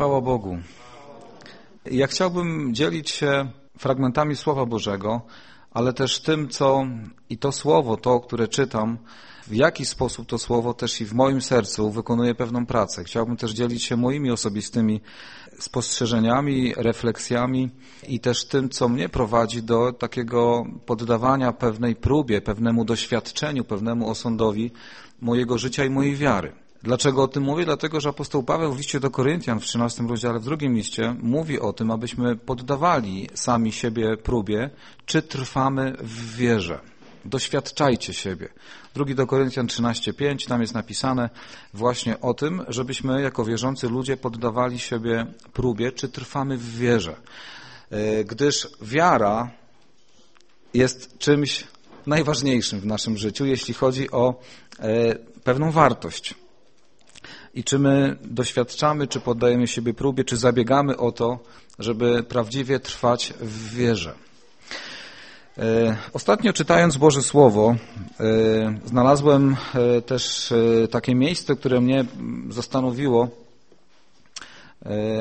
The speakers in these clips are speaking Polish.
Chwała Bogu. Ja chciałbym dzielić się fragmentami Słowa Bożego, ale też tym, co i to Słowo, to, które czytam, w jaki sposób to Słowo też i w moim sercu wykonuje pewną pracę. Chciałbym też dzielić się moimi osobistymi spostrzeżeniami, refleksjami i też tym, co mnie prowadzi do takiego poddawania pewnej próbie, pewnemu doświadczeniu, pewnemu osądowi mojego życia i mojej wiary. Dlaczego o tym mówię? Dlatego, że apostoł Paweł w liście do Koryntian w 13 rozdziale, w drugim liście, mówi o tym, abyśmy poddawali sami siebie próbie, czy trwamy w wierze. Doświadczajcie siebie. Drugi do Koryntian 13:5, tam jest napisane właśnie o tym, żebyśmy jako wierzący ludzie poddawali siebie próbie, czy trwamy w wierze. E, gdyż wiara jest czymś najważniejszym w naszym życiu, jeśli chodzi o e, pewną wartość i czy my doświadczamy, czy poddajemy siebie próbie, czy zabiegamy o to, żeby prawdziwie trwać w wierze. E, ostatnio czytając Boże Słowo, e, znalazłem e, też takie miejsce, które mnie zastanowiło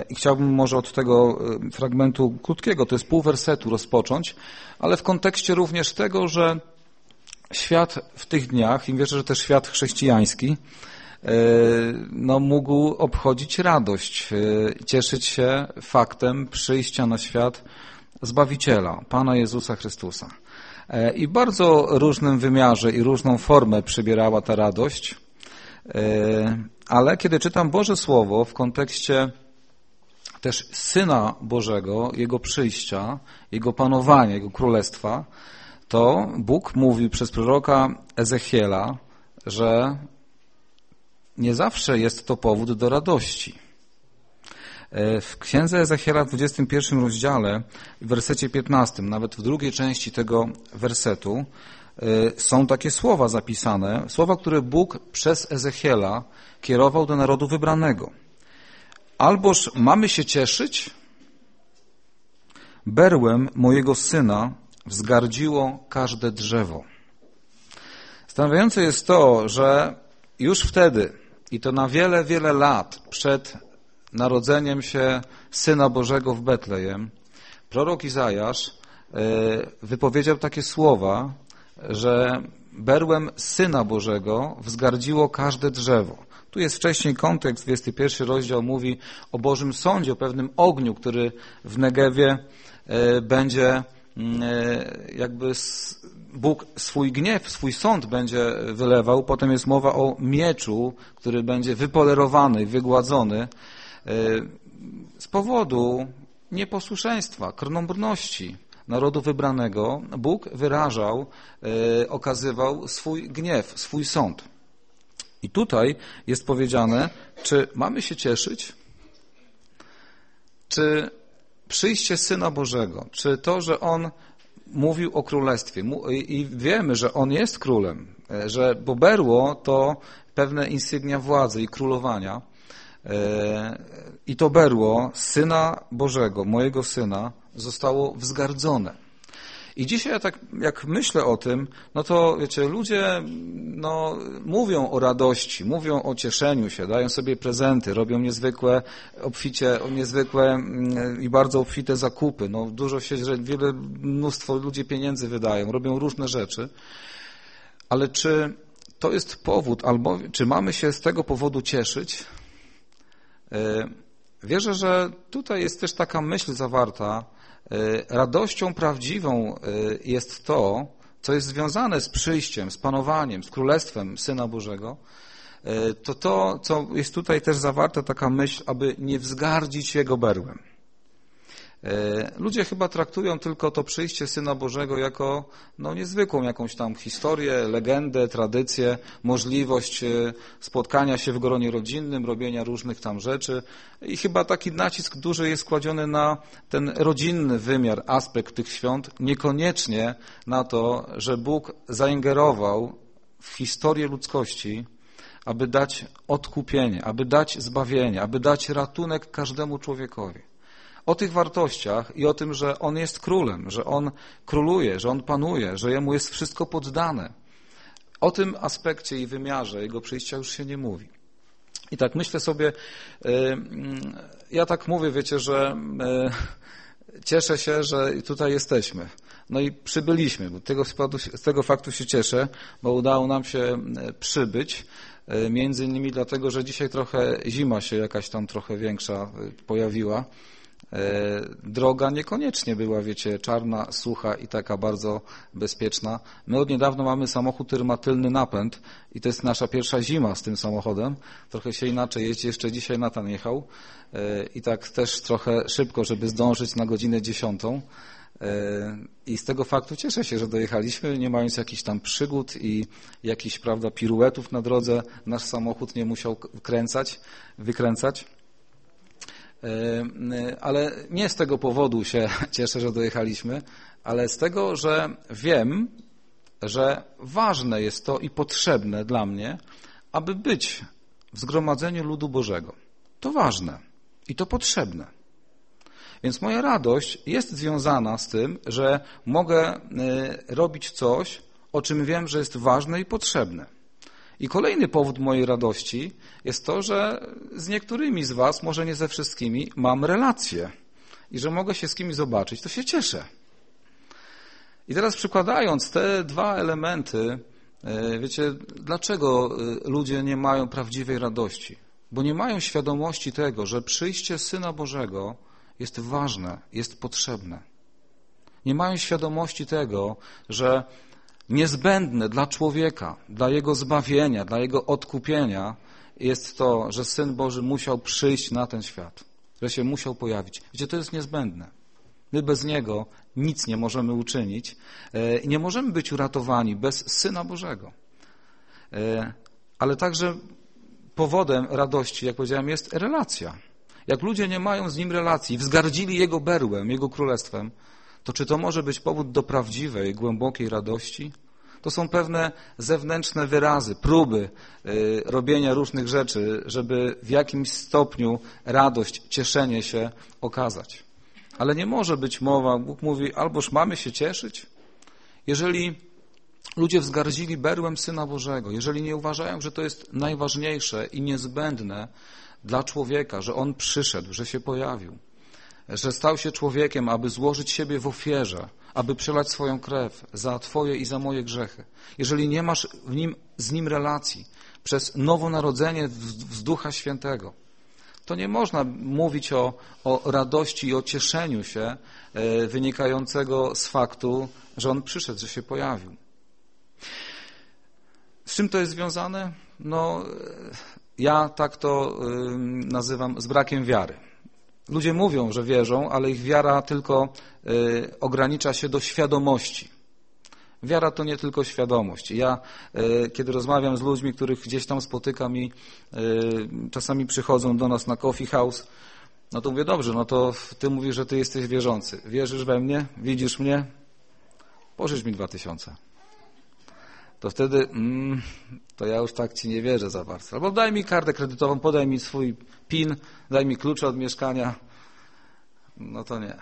i chciałbym może od tego fragmentu krótkiego, to jest pół wersetu rozpocząć, ale w kontekście również tego, że świat w tych dniach, i wierzę, że też świat chrześcijański, no, mógł obchodzić radość, e, cieszyć się faktem przyjścia na świat Zbawiciela, Pana Jezusa Chrystusa. E, I bardzo różnym wymiarze i różną formę przybierała ta radość, ale kiedy czytam Boże Słowo w kontekście też Syna Bożego, Jego przyjścia, Jego panowania, Jego królestwa, to Bóg mówi przez proroka Ezechiela, że nie zawsze jest to powód do radości. E, w księdze Ezechiela w 21 rozdziale, w wersecie 15, nawet w drugiej części tego wersetu, e, są takie słowa zapisane, słowa, które Bóg przez Ezechiela kierował do narodu wybranego. Alboż mamy się cieszyć, berłem mojego syna wzgardziło każde drzewo. Zastanawiające jest to, że już wtedy i to na wiele, wiele lat przed narodzeniem się Syna Bożego w Betlejem, prorok Izajasz e, wypowiedział takie słowa, że berłem Syna Bożego wzgardziło każde drzewo. Tu jest wcześniej kontekst, 21 rozdział mówi o Bożym Sądzie, o pewnym ogniu, który w Negewie e, będzie mm, e, jakby Bóg swój gniew, swój sąd będzie wylewał, potem jest mowa o mieczu, który będzie wypolerowany, wygładzony e, z powodu nieposłuszeństwa, krnąbrności narodu wybranego. Bóg wyrażał, e, okazywał swój gniew, swój sąd. I tutaj jest powiedziane, czy mamy się cieszyć, czy przyjście Syna Bożego, czy to, że On mówił o królestwie i wiemy, że on jest królem, e, że bo berło to pewne insygnia władzy i królowania e, i to berło Syna Bożego, mojego Syna, zostało wzgardzone. I dzisiaj ja tak, jak myślę o tym, no to wiecie, ludzie no, mówią o radości, mówią o cieszeniu się, dają sobie prezenty, robią niezwykłe, obficie, niezwykłe mm, i bardzo obfite zakupy. No, dużo się, wiele, mnóstwo ludzi pieniędzy wydają, robią różne rzeczy. Ale czy to jest powód, albo czy mamy się z tego powodu cieszyć? E, wierzę, że tutaj jest też taka myśl zawarta, E, radością prawdziwą e, jest to, co jest związane z przyjściem, z panowaniem, z królestwem Syna Bożego, e, to to, co jest tutaj też zawarte, taka myśl, aby nie wzgardzić Jego berłem. E, ludzie chyba traktują tylko to przyjście Syna Bożego jako no, niezwykłą jakąś tam historię, legendę, tradycję, możliwość e, spotkania się w gronie rodzinnym, robienia różnych tam rzeczy. I chyba taki nacisk duży jest kładziony na ten rodzinny wymiar, aspekt tych świąt, niekoniecznie na to, że Bóg zaingerował w historię ludzkości, aby dać odkupienie, aby dać zbawienie, aby dać ratunek każdemu człowiekowi o tych wartościach i o tym, że On jest królem, że On króluje, że On panuje, że Jemu jest wszystko poddane. O tym aspekcie i wymiarze Jego przyjścia już się nie mówi. I tak myślę sobie, ja tak mówię, wiecie, że cieszę się, że tutaj jesteśmy. No i przybyliśmy, tego, z tego faktu się cieszę, bo udało nam się przybyć. Między innymi dlatego, że dzisiaj trochę zima się jakaś tam trochę większa pojawiła. E, droga niekoniecznie była, wiecie, czarna, sucha i taka bardzo bezpieczna. My od niedawna mamy samochód, który ma tylny napęd i to jest nasza pierwsza zima z tym samochodem. Trochę się inaczej jeździ, jeszcze dzisiaj Natan jechał e, i tak też trochę szybko, żeby zdążyć na godzinę dziesiątą. E, I z tego faktu cieszę się, że dojechaliśmy, nie mając jakichś tam przygód i jakichś, prawda, piruetów na drodze. Nasz samochód nie musiał kręcać, wykręcać. Ale nie z tego powodu się cieszę, że dojechaliśmy, ale z tego, że wiem, że ważne jest to i potrzebne dla mnie, aby być w zgromadzeniu ludu Bożego. To ważne i to potrzebne. Więc moja radość jest związana z tym, że mogę robić coś, o czym wiem, że jest ważne i potrzebne. I kolejny powód mojej radości jest to, że z niektórymi z Was, może nie ze wszystkimi, mam relacje i że mogę się z kimś zobaczyć, to się cieszę. I teraz przykładając te dwa elementy, e, wiecie, dlaczego e, ludzie nie mają prawdziwej radości? Bo nie mają świadomości tego, że przyjście Syna Bożego jest ważne, jest potrzebne. Nie mają świadomości tego, że niezbędne dla człowieka, dla jego zbawienia, dla jego odkupienia jest to, że Syn Boży musiał przyjść na ten świat, że się musiał pojawić. Wiecie, to jest niezbędne. My bez Niego nic nie możemy uczynić e, i nie możemy być uratowani bez Syna Bożego. E, ale także powodem radości, jak powiedziałem, jest relacja. Jak ludzie nie mają z Nim relacji, wzgardzili Jego berłem, Jego królestwem, to czy to może być powód do prawdziwej, głębokiej radości? To są pewne zewnętrzne wyrazy, próby y, robienia różnych rzeczy, żeby w jakimś stopniu radość, cieszenie się okazać. Ale nie może być mowa, Bóg mówi, alboż mamy się cieszyć. Jeżeli ludzie wzgardzili berłem Syna Bożego, jeżeli nie uważają, że to jest najważniejsze i niezbędne dla człowieka, że On przyszedł, że się pojawił, że stał się człowiekiem, aby złożyć siebie w ofierze, aby przelać swoją krew za Twoje i za moje grzechy. Jeżeli nie masz nim, z Nim relacji przez nowonarodzenie z Ducha Świętego, to nie można mówić o, o radości i o cieszeniu się e, wynikającego z faktu, że On przyszedł, że się pojawił. Z czym to jest związane? No, e, ja tak to nazywam z brakiem wiary. Ludzie mówią, że wierzą, ale ich wiara tylko y, ogranicza się do świadomości. Wiara to nie tylko świadomość. Ja, y, kiedy rozmawiam z ludźmi, których gdzieś tam spotykam i y, czasami przychodzą do nas na coffee house, no to mówię, dobrze, no to ty mówisz, że ty jesteś wierzący. Wierzysz we mnie? Widzisz mnie? Pożycz mi dwa tysiące. To wtedy, mm, to ja już tak ci nie wierzę za bardzo. Albo daj mi kartę kredytową, podaj mi swój PIN, daj mi klucze od mieszkania. No to nie.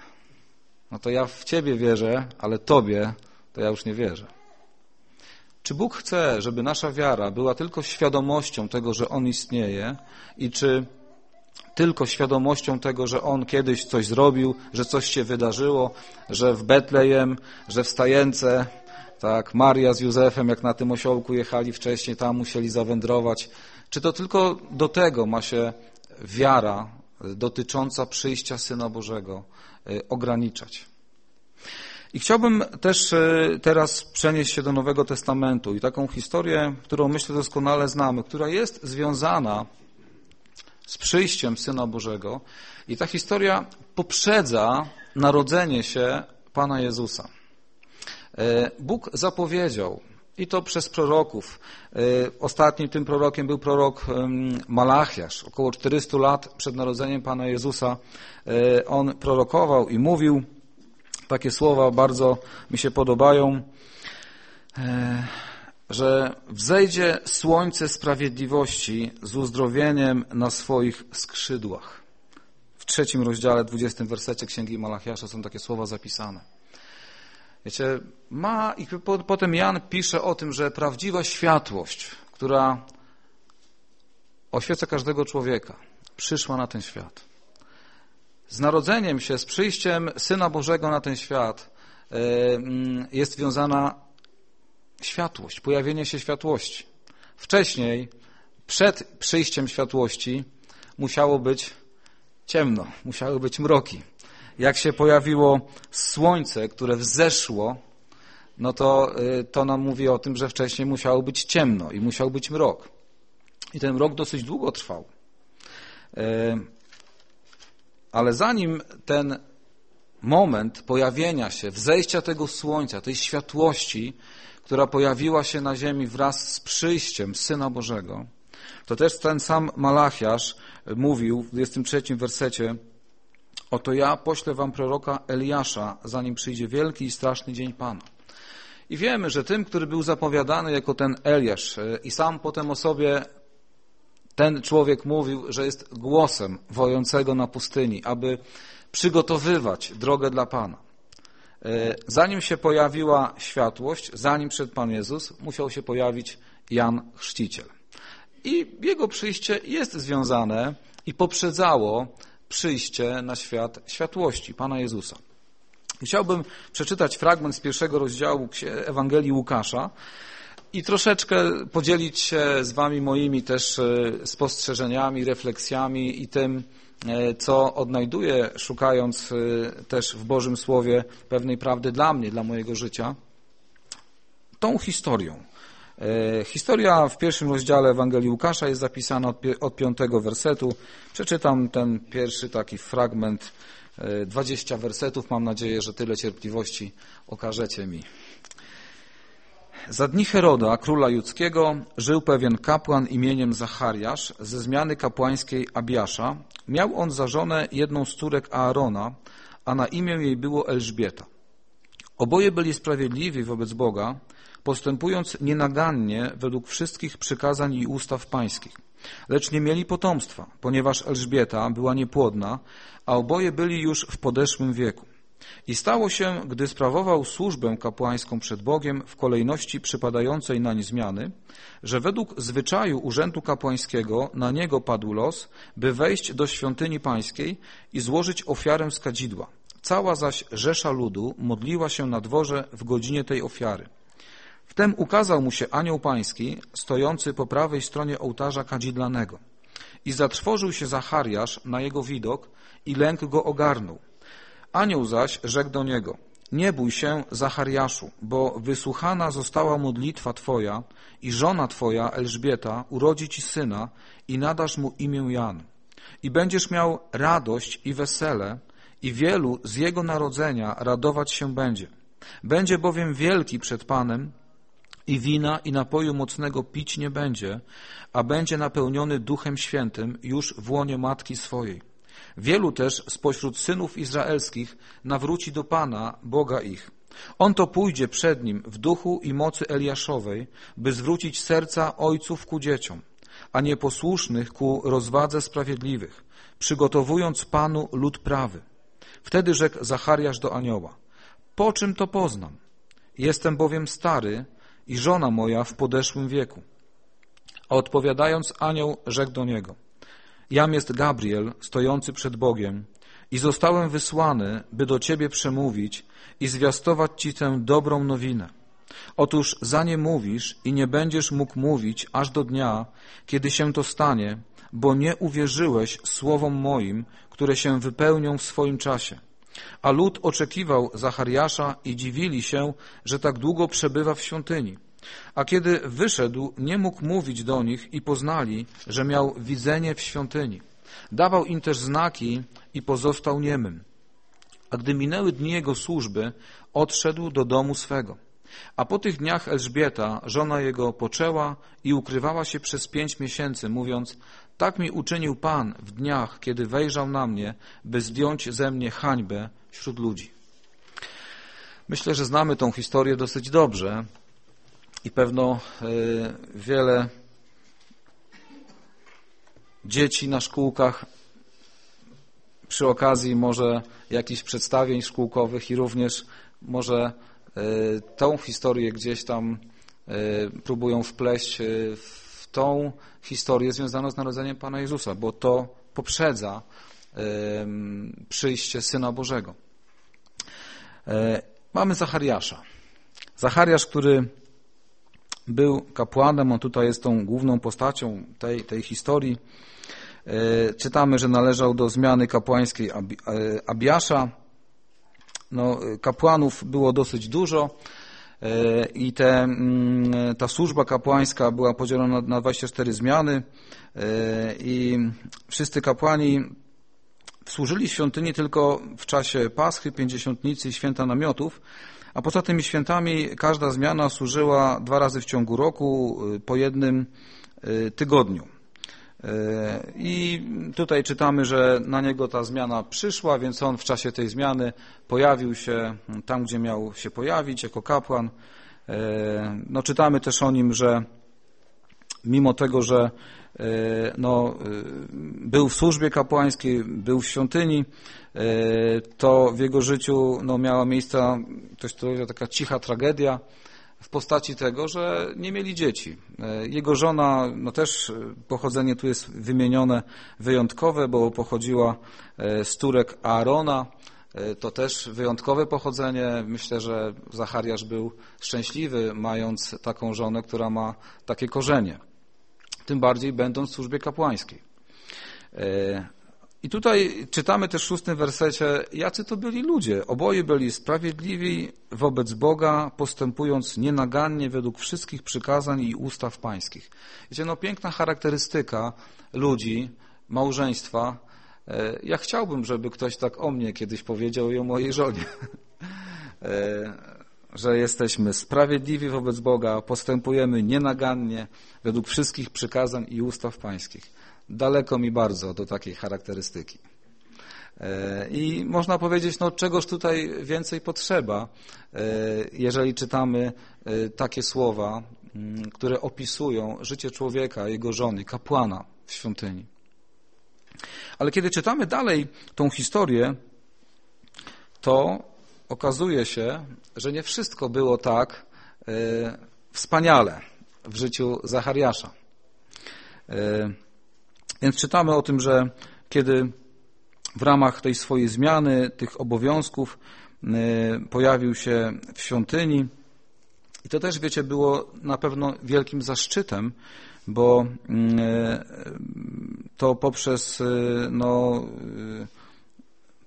No to ja w Ciebie wierzę, ale Tobie to ja już nie wierzę. Czy Bóg chce, żeby nasza wiara była tylko świadomością tego, że On istnieje i czy tylko świadomością tego, że On kiedyś coś zrobił, że coś się wydarzyło, że w Betlejem, że w Stajence, tak, Maria z Józefem, jak na tym osiołku jechali wcześniej, tam musieli zawędrować. Czy to tylko do tego ma się wiara dotycząca przyjścia Syna Bożego e, ograniczać? I chciałbym też e, teraz przenieść się do Nowego Testamentu i taką historię, którą myślę doskonale znamy, która jest związana z przyjściem Syna Bożego i ta historia poprzedza narodzenie się Pana Jezusa. E, Bóg zapowiedział, i to przez proroków. E, ostatnim tym prorokiem był prorok Malachiasz. Około 400 lat przed narodzeniem Pana Jezusa e, on prorokował i mówił takie słowa, bardzo mi się podobają, że wzejdzie słońce sprawiedliwości z uzdrowieniem na swoich skrzydłach. W trzecim rozdziale, dwudziestym wersecie Księgi Malachiasza są takie słowa zapisane. Wiecie, ma i potem Jan pisze o tym, że prawdziwa światłość, która oświeca każdego człowieka. Przyszła na ten świat. Z narodzeniem się, z przyjściem Syna Bożego na ten świat e, mm, jest związana światłość, pojawienie się światłości. Wcześniej, przed przyjściem światłości, musiało być ciemno, musiały być mroki. Jak się pojawiło słońce, które wzeszło, no to y, to nam mówi o tym, że wcześniej musiało być ciemno i musiał być mrok. I ten mrok dosyć długo trwał. Y, ale zanim ten moment pojawienia się, wzejścia tego słońca, tej światłości, która pojawiła się na ziemi wraz z przyjściem Syna Bożego, to też ten sam Malachiasz mówił w 23 wersecie Oto ja poślę wam proroka Eliasza, zanim przyjdzie wielki i straszny dzień Pana. I wiemy, że tym, który był zapowiadany jako ten Eliasz e, i sam potem o sobie ten człowiek mówił, że jest głosem wojącego na pustyni, aby przygotowywać drogę dla Pana. E, zanim się pojawiła światłość, zanim przed Pan Jezus, musiał się pojawić Jan Chrzciciel. I jego przyjście jest związane i poprzedzało przyjście na świat światłości Pana Jezusa. Chciałbym przeczytać fragment z pierwszego rozdziału Ewangelii Łukasza i troszeczkę podzielić się z Wami moimi też e, spostrzeżeniami, refleksjami i tym, e, co odnajduję, szukając e, też w Bożym Słowie pewnej prawdy dla mnie, dla mojego życia, tą historią. Historia w pierwszym rozdziale Ewangelii Łukasza jest zapisana od piątego wersetu. Przeczytam ten pierwszy taki fragment 20 wersetów. Mam nadzieję, że tyle cierpliwości okażecie mi. Za dni Heroda, króla judzkiego, żył pewien kapłan imieniem Zachariasz ze zmiany kapłańskiej Abiasza. Miał on za żonę jedną z córek Aarona, a na imię jej było Elżbieta. Oboje byli sprawiedliwi wobec Boga, postępując nienagannie według wszystkich przykazań i ustaw pańskich. Lecz nie mieli potomstwa, ponieważ Elżbieta była niepłodna, a oboje byli już w podeszłym wieku. I stało się, gdy sprawował służbę kapłańską przed Bogiem w kolejności przypadającej nań zmiany, że według zwyczaju urzędu kapłańskiego na niego padł los, by wejść do świątyni pańskiej i złożyć ofiarę z kadzidła. Cała zaś rzesza ludu modliła się na dworze w godzinie tej ofiary. Wtem ukazał mu się anioł pański, stojący po prawej stronie ołtarza kadzidlanego. I zatrwożył się Zachariasz na jego widok i lęk go ogarnął. Anioł zaś rzekł do niego, nie bój się, Zachariaszu, bo wysłuchana została modlitwa Twoja i żona Twoja, Elżbieta, urodzi Ci syna i nadasz mu imię Jan. I będziesz miał radość i wesele i wielu z jego narodzenia radować się będzie. Będzie bowiem wielki przed Panem i wina i napoju mocnego pić nie będzie, a będzie napełniony Duchem Świętym już w łonie matki swojej. Wielu też spośród synów izraelskich nawróci do Pana, Boga ich. On to pójdzie przed nim w duchu i mocy Eliaszowej, by zwrócić serca ojców ku dzieciom, a nieposłusznych ku rozwadze sprawiedliwych, przygotowując Panu lud prawy. Wtedy rzekł Zachariasz do anioła, po czym to poznam? Jestem bowiem stary i żona moja w podeszłym wieku. A odpowiadając anioł rzekł do niego, Jam jest Gabriel, stojący przed Bogiem i zostałem wysłany, by do Ciebie przemówić i zwiastować Ci tę dobrą nowinę. Otóż za nie mówisz i nie będziesz mógł mówić aż do dnia, kiedy się to stanie, bo nie uwierzyłeś słowom moim, które się wypełnią w swoim czasie. A lud oczekiwał Zachariasza i dziwili się, że tak długo przebywa w świątyni. A kiedy wyszedł, nie mógł mówić do nich i poznali, że miał widzenie w świątyni. Dawał im też znaki i pozostał niemym. A gdy minęły dni jego służby, odszedł do domu swego. A po tych dniach Elżbieta, żona jego, poczęła i ukrywała się przez pięć miesięcy, mówiąc, tak mi uczynił Pan w dniach, kiedy wejrzał na mnie, by zdjąć ze mnie hańbę wśród ludzi. Myślę, że znamy tą historię dosyć dobrze i pewno e, wiele dzieci na szkółkach przy okazji może jakichś przedstawień szkółkowych i również może e, tą historię gdzieś tam e, próbują wpleść w tą historię związaną z narodzeniem Pana Jezusa, bo to poprzedza przyjście Syna Bożego. E, mamy Zachariasza. Zachariasz, który był kapłanem, on tutaj jest tą główną postacią tej, tej historii. E, czytamy, że należał do zmiany kapłańskiej e, Abiasza. No, kapłanów było dosyć dużo i te, mm, ta służba kapłańska była podzielona na 24 zmiany i wszyscy kapłani służyli świątyni tylko w czasie Paschy, Pięćdziesiątnicy i Święta Namiotów, a poza tymi świętami każda zmiana służyła dwa razy w ciągu roku y, po jednym tygodniu. Y, I tutaj czytamy, że na niego ta zmiana przyszła, więc on w czasie tej zmiany pojawił się tam, gdzie miał się pojawić, jako kapłan. No, czytamy też o nim, że mimo tego, że E, no, e, był w służbie kapłańskiej, był w świątyni, e, to w jego życiu no, miała miejsce coś, to taka cicha tragedia w postaci tego, że nie mieli dzieci. Jego żona, no też pochodzenie tu jest wymienione wyjątkowe, bo pochodziła z Turek Aarona, to też wyjątkowe pochodzenie. Myślę, że Zachariasz był szczęśliwy, mając taką żonę, która ma takie korzenie tym bardziej będąc w służbie kapłańskiej. I tutaj czytamy też w szóstym wersecie, jacy to byli ludzie. Oboje byli sprawiedliwi wobec Boga, postępując nienagannie według wszystkich przykazań i ustaw pańskich. Wiecie, no piękna charakterystyka ludzi, małżeństwa. E, ja chciałbym, żeby ktoś tak o mnie kiedyś powiedział i o mojej żonie. E, że jesteśmy sprawiedliwi wobec Boga, postępujemy nienagannie według wszystkich przykazań i ustaw pańskich. Daleko mi bardzo do takiej charakterystyki. E, I można powiedzieć, no czegoż tutaj więcej potrzeba, e, jeżeli czytamy e, takie słowa, mm, które opisują życie człowieka, jego żony, kapłana w świątyni. Ale kiedy czytamy dalej tą historię, to okazuje się, że nie wszystko było tak wspaniale w życiu Zachariasza. Więc czytamy o tym, że kiedy w ramach tej swojej zmiany, tych obowiązków e, pojawił się w świątyni, i to też, wiecie, było na pewno wielkim zaszczytem, bo mm, to poprzez no,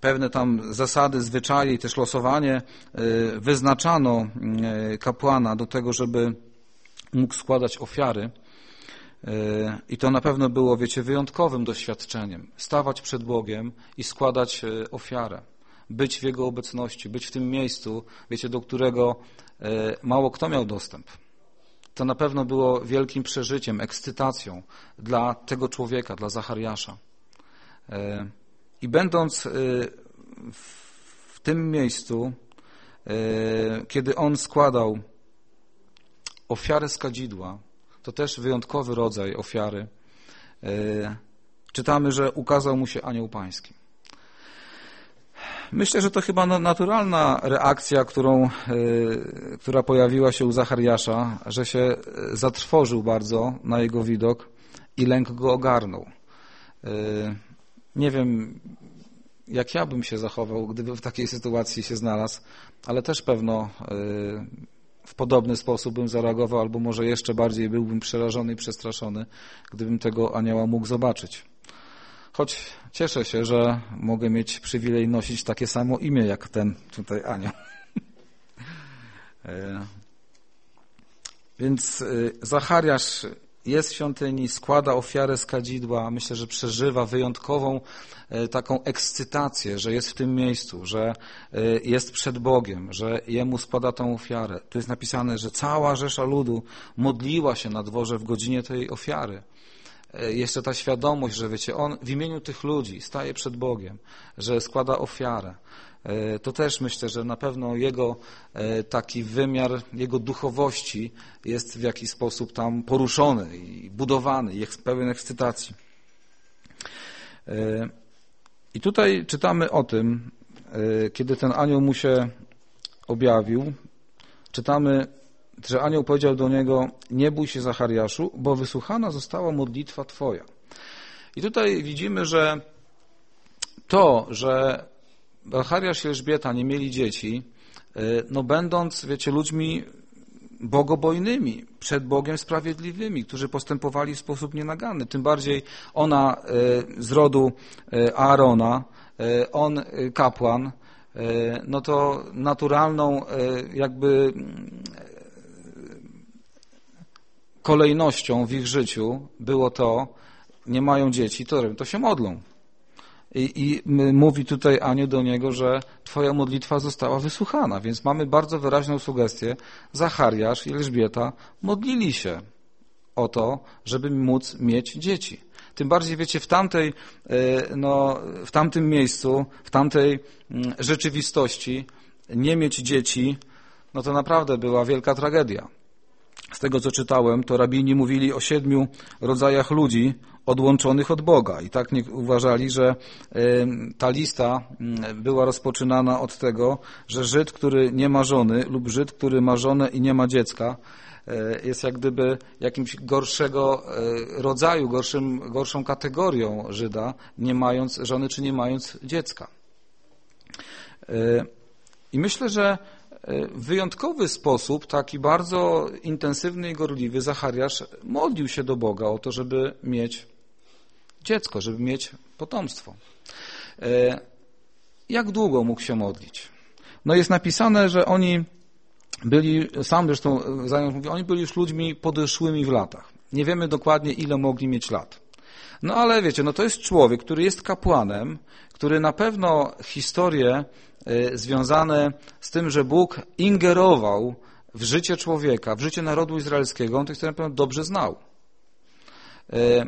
pewne tam zasady, zwyczaje i też losowanie y, wyznaczano y, kapłana do tego, żeby mógł składać ofiary. I to na pewno było, wiecie, wyjątkowym doświadczeniem. Stawać przed Bogiem i składać ofiarę. Być w Jego obecności, być w tym miejscu, wiecie, do którego mało kto miał dostęp. To na pewno było wielkim przeżyciem, ekscytacją dla tego człowieka, dla Zachariasza. I będąc w tym miejscu, kiedy on składał ofiarę z kadzidła, to też wyjątkowy rodzaj ofiary, y, czytamy, że ukazał mu się anioł pański. Myślę, że to chyba naturalna reakcja, którą, która pojawiła się u Zachariasza, że się zatrwożył bardzo na jego widok i lęk go ogarnął. Nie wiem, jak ja bym się zachował, gdyby w takiej sytuacji się znalazł, ale też pewno w podobny sposób bym zareagował, albo może jeszcze bardziej byłbym przerażony i przestraszony, gdybym tego anioła mógł zobaczyć. Choć cieszę się, że mogę mieć przywilej nosić takie samo imię jak ten tutaj anioł. E, więc y, Zachariasz jest w świątyni, składa ofiarę z kadzidła, myślę, że przeżywa wyjątkową e, taką ekscytację, że jest w tym miejscu, że e, jest przed Bogiem, że Jemu składa tą ofiarę. Tu jest napisane, że cała rzesza ludu modliła się na dworze w godzinie tej ofiary. E, jeszcze ta świadomość, że wiecie, On w imieniu tych ludzi staje przed Bogiem, że składa ofiarę. E, to też myślę, że na pewno jego e, taki wymiar, jego duchowości jest w jakiś sposób tam poruszony i budowany, jest pełen ekscytacji. I tutaj czytamy o tym, kiedy ten anioł mu się objawił, czytamy że anioł powiedział do niego, nie bój się Zachariaszu, bo wysłuchana została modlitwa twoja. I tutaj widzimy, że to, że Zachariasz i Elżbieta nie mieli dzieci, y, no będąc, wiecie, ludźmi bogobojnymi, przed Bogiem sprawiedliwymi, którzy postępowali w sposób nienaganny. Tym bardziej ona y, z rodu y, Aarona, on kapłan, no to naturalną jakby kolejnością w ich życiu było to, nie mają dzieci, to, to się modlą. I, I, mówi tutaj Aniu do niego, że twoja modlitwa została wysłuchana, więc mamy bardzo wyraźną sugestię. Zachariasz i Elżbieta modlili się o to, żeby móc mieć dzieci. Tym bardziej, wiecie, w tamtej, e, no, w tamtym miejscu, w tamtej mm, rzeczywistości nie mieć dzieci, no to naprawdę była wielka tragedia. Z tego, co czytałem, to rabini mówili o siedmiu rodzajach ludzi odłączonych od Boga. I tak nie uważali, że ta lista była rozpoczynana od tego, że Żyd, który nie ma żony lub Żyd, który ma żonę i nie ma dziecka, e, jest jak gdyby jakimś gorszego e, rodzaju, gorszym, gorszą kategorią Żyda, nie mając żony czy nie mając dziecka. E, I myślę, że wyjątkowy sposób, taki bardzo intensywny i gorliwy, Zachariasz modlił się do Boga o to, żeby mieć dziecko, żeby mieć potomstwo. E, jak długo mógł się modlić? No jest napisane, że oni byli, sam zresztą Zając mówi, oni byli już ludźmi podeszłymi w latach. Nie wiemy dokładnie, ile mogli mieć lat. No ale wiecie, no to jest człowiek, który jest kapłanem, który na pewno historie y, związane z tym, że Bóg ingerował w życie człowieka, w życie narodu izraelskiego, on historię na pewno dobrze znał. Y,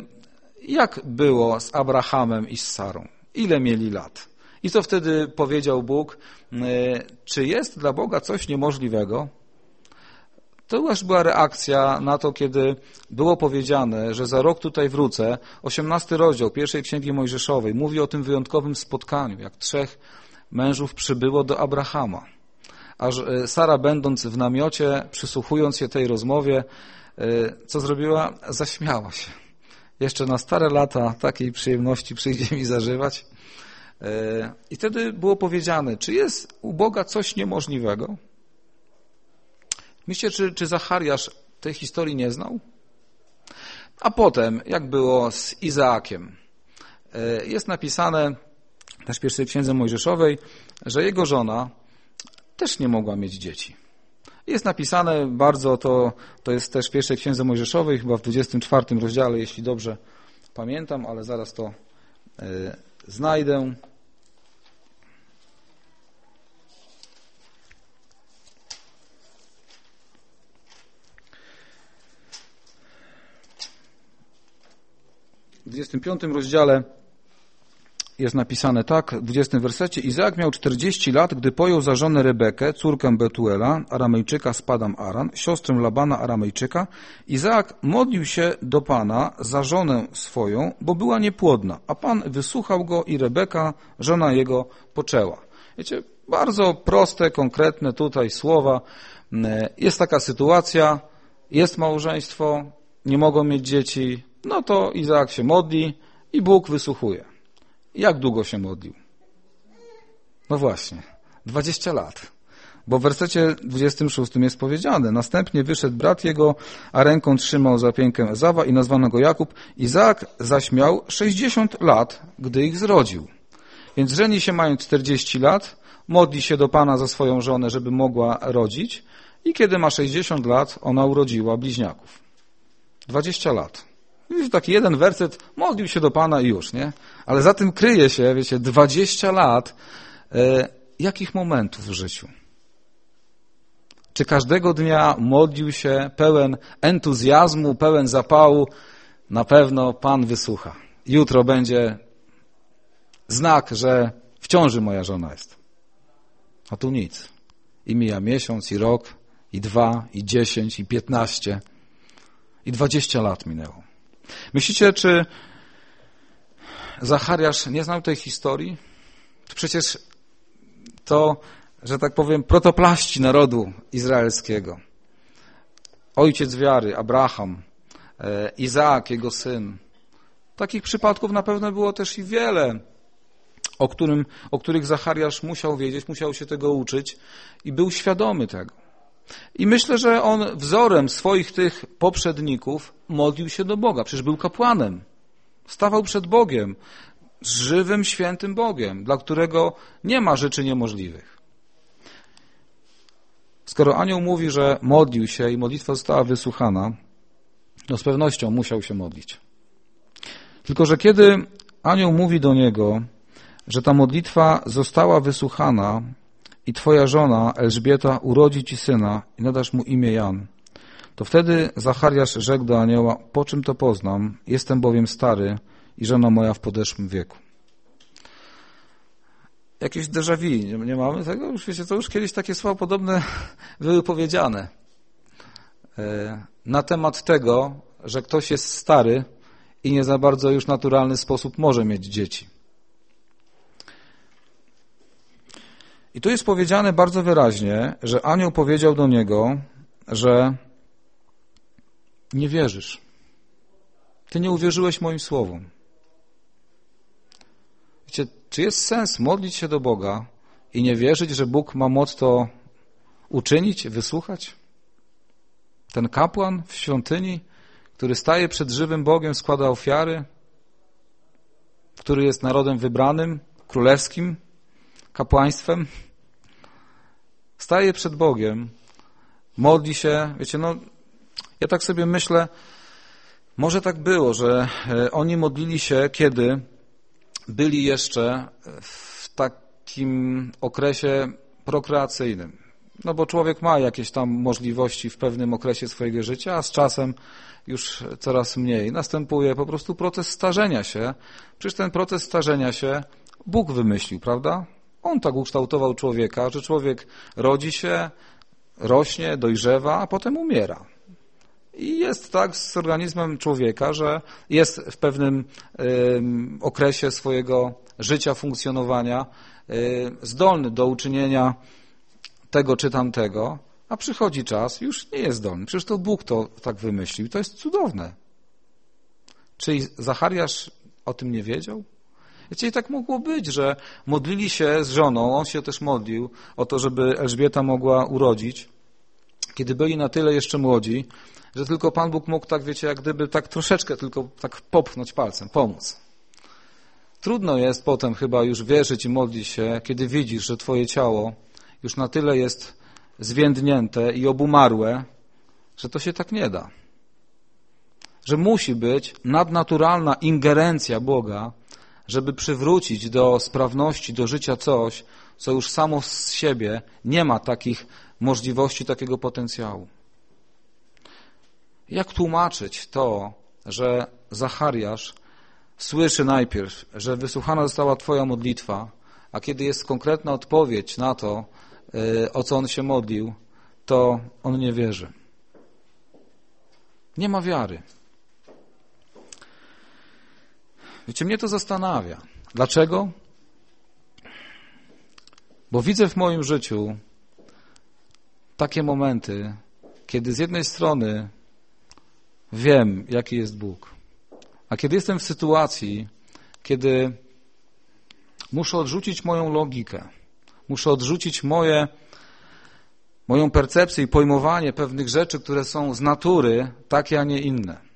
jak było z Abrahamem i z Sarą? Ile mieli lat? I co wtedy powiedział Bóg? Y, czy jest dla Boga coś niemożliwego? To już była reakcja na to, kiedy było powiedziane, że za rok tutaj wrócę. 18 rozdział pierwszej księgi Mojżeszowej mówi o tym wyjątkowym spotkaniu, jak trzech mężów przybyło do Abrahama. Aż e, Sara, będąc w namiocie, przysłuchując się tej rozmowie, e, co zrobiła? Zaśmiała się. Jeszcze na stare lata takiej przyjemności przyjdzie mi zażywać. E, I wtedy było powiedziane, czy jest u Boga coś niemożliwego? Myślicie, czy, czy Zachariasz tej historii nie znał? A potem, jak było z Izaakiem? Jest napisane też pierwszej księdze Mojżeszowej, że jego żona też nie mogła mieć dzieci. Jest napisane bardzo, to, to jest też w pierwszej księdze Mojżeszowej, chyba w 24 rozdziale, jeśli dobrze pamiętam, ale zaraz to y, znajdę. W 25 rozdziale jest napisane tak, w 20 wersecie, Izaak miał 40 lat, gdy pojął za żonę Rebekę, córkę Betuela, Aramejczyka z Padam Aran, siostrę Labana Aramejczyka. Izaak modlił się do Pana za żonę swoją, bo była niepłodna, a Pan wysłuchał go i Rebeka, żona jego, poczęła. Wiecie, bardzo proste, konkretne tutaj słowa. Jest taka sytuacja, jest małżeństwo, nie mogą mieć dzieci, no to Izaak się modli i Bóg wysłuchuje. Jak długo się modlił? No właśnie, 20 lat. Bo w wersecie 26 jest powiedziane, następnie wyszedł brat jego, a ręką trzymał za piękę Ezawa i nazwano go Jakub. Izaak zaś miał 60 lat, gdy ich zrodził. Więc żeni się mając 40 lat, modli się do Pana za swoją żonę, żeby mogła rodzić i kiedy ma 60 lat, ona urodziła bliźniaków. 20 lat. Widzisz, taki jeden werset, modlił się do Pana i już, nie? Ale za tym kryje się, wiecie, 20 lat e, jakich momentów w życiu? Czy każdego dnia modlił się pełen entuzjazmu, pełen zapału? Na pewno Pan wysłucha. Jutro będzie znak, że w ciąży moja żona jest. A tu nic. I mija miesiąc, i rok, i dwa, i dziesięć, i piętnaście, i dwadzieścia lat minęło. Myślicie, czy Zachariasz nie znał tej historii? To przecież to, że tak powiem, protoplaści narodu izraelskiego. ojciec wiary, Abraham, e, Izaak, jego syn. Takich przypadków na pewno było też i wiele, o, którym, o których Zachariasz musiał wiedzieć, musiał się tego uczyć i był świadomy tego. I myślę, że on wzorem swoich tych poprzedników modlił się do Boga. Przecież był kapłanem. Stawał przed Bogiem, żywym, świętym Bogiem, dla którego nie ma rzeczy niemożliwych. Skoro anioł mówi, że modlił się i modlitwa została wysłuchana, no z pewnością musiał się modlić. Tylko, że kiedy anioł mówi do niego, że ta modlitwa została wysłuchana i twoja żona Elżbieta urodzi ci syna i nadasz mu imię Jan, to wtedy Zachariasz rzekł do anioła, po czym to poznam, jestem bowiem stary i żona moja w podeszłym wieku. Jakieś déjà vu, nie, nie mamy tego? Już wiecie, to już kiedyś takie słowa podobne były powiedziane e, na temat tego, że ktoś jest stary i nie za bardzo już naturalny sposób może mieć dzieci. I tu jest powiedziane bardzo wyraźnie, że anioł powiedział do niego, że nie wierzysz. Ty nie uwierzyłeś moim słowom. Wiecie, czy jest sens modlić się do Boga i nie wierzyć, że Bóg ma moc to uczynić, wysłuchać? Ten kapłan w świątyni, który staje przed żywym Bogiem, składa ofiary, który jest narodem wybranym, królewskim, kapłaństwem, staje przed Bogiem, modli się, wiecie, no, ja tak sobie myślę, może tak było, że e, oni modlili się, kiedy byli jeszcze w takim okresie prokreacyjnym. No bo człowiek ma jakieś tam możliwości w pewnym okresie swojego życia, a z czasem już coraz mniej. Następuje po prostu proces starzenia się. Przecież ten proces starzenia się Bóg wymyślił, prawda? On tak ukształtował człowieka, że człowiek rodzi się, rośnie, dojrzewa, a potem umiera. I jest tak z organizmem człowieka, że jest w pewnym okresie swojego życia, funkcjonowania zdolny do uczynienia tego czy tamtego, a przychodzi czas, już nie jest zdolny. Przecież to Bóg to tak wymyślił. To jest cudowne. Czyli Zachariasz o tym nie wiedział? Wiecie, i tak mogło być, że modlili się z żoną, on się też modlił o to, żeby Elżbieta mogła urodzić, kiedy byli na tyle jeszcze młodzi, że tylko Pan Bóg mógł tak, wiecie, jak gdyby tak troszeczkę tylko tak popchnąć palcem, pomóc. Trudno jest potem chyba już wierzyć i modlić się, kiedy widzisz, że twoje ciało już na tyle jest zwiędnięte i obumarłe, że to się tak nie da. Że musi być nadnaturalna ingerencja Boga, żeby przywrócić do sprawności, do życia coś, co już samo z siebie nie ma takich możliwości, takiego potencjału. Jak tłumaczyć to, że Zachariasz słyszy najpierw, że wysłuchana została Twoja modlitwa, a kiedy jest konkretna odpowiedź na to, y, o co on się modlił, to on nie wierzy. Nie ma wiary. Wiecie, mnie to zastanawia. Dlaczego? Bo widzę w moim życiu takie momenty, kiedy z jednej strony wiem, jaki jest Bóg, a kiedy jestem w sytuacji, kiedy muszę odrzucić moją logikę, muszę odrzucić moje, moją percepcję i pojmowanie pewnych rzeczy, które są z natury takie, a nie inne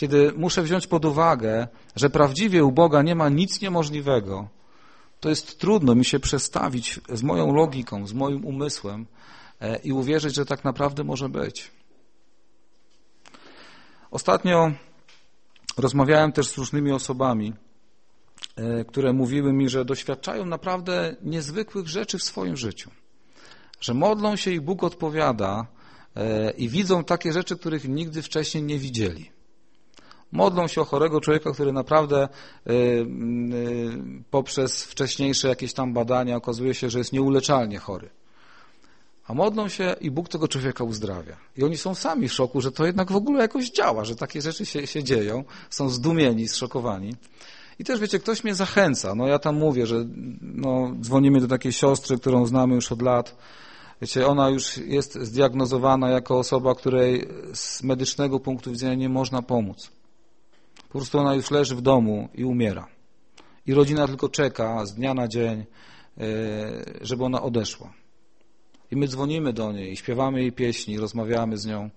kiedy muszę wziąć pod uwagę, że prawdziwie u Boga nie ma nic niemożliwego, to jest trudno mi się przestawić z moją logiką, z moim umysłem e, i uwierzyć, że tak naprawdę może być. Ostatnio rozmawiałem też z różnymi osobami, e, które mówiły mi, że doświadczają naprawdę niezwykłych rzeczy w swoim życiu. Że modlą się i Bóg odpowiada e, i widzą takie rzeczy, których nigdy wcześniej nie widzieli modlą się o chorego człowieka, który naprawdę y, y, poprzez wcześniejsze jakieś tam badania okazuje się, że jest nieuleczalnie chory. A modlą się i Bóg tego człowieka uzdrawia. I oni są sami w szoku, że to jednak w ogóle jakoś działa, że takie rzeczy się, się dzieją. Są zdumieni, zszokowani. I też, wiecie, ktoś mnie zachęca. No ja tam mówię, że no, dzwonimy do takiej siostry, którą znamy już od lat Wiecie, ona już jest zdiagnozowana jako osoba, której z medycznego punktu widzenia nie można pomóc. Po prostu ona już leży w domu i umiera. I rodzina tylko czeka z dnia na dzień, e, żeby ona odeszła. I my dzwonimy do niej, śpiewamy jej pieśni, rozmawiamy z nią.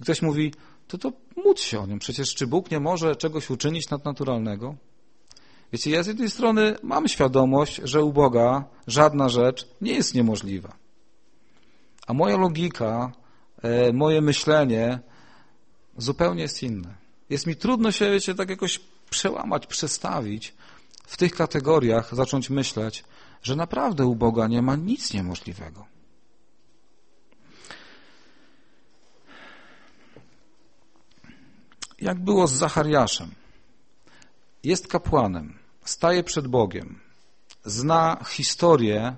I ktoś mówi, to to módl się o nią. Przecież czy Bóg nie może czegoś uczynić nadnaturalnego? Wiecie, ja z jednej strony mam świadomość, że u Boga żadna rzecz nie jest niemożliwa. A moja logika, e, moje myślenie zupełnie jest inne. Jest mi trudno się, wiecie, tak jakoś przełamać, przestawić w tych kategoriach, zacząć myśleć, że naprawdę u Boga nie ma nic niemożliwego. Jak było z Zachariaszem? Jest kapłanem, staje przed Bogiem, zna historię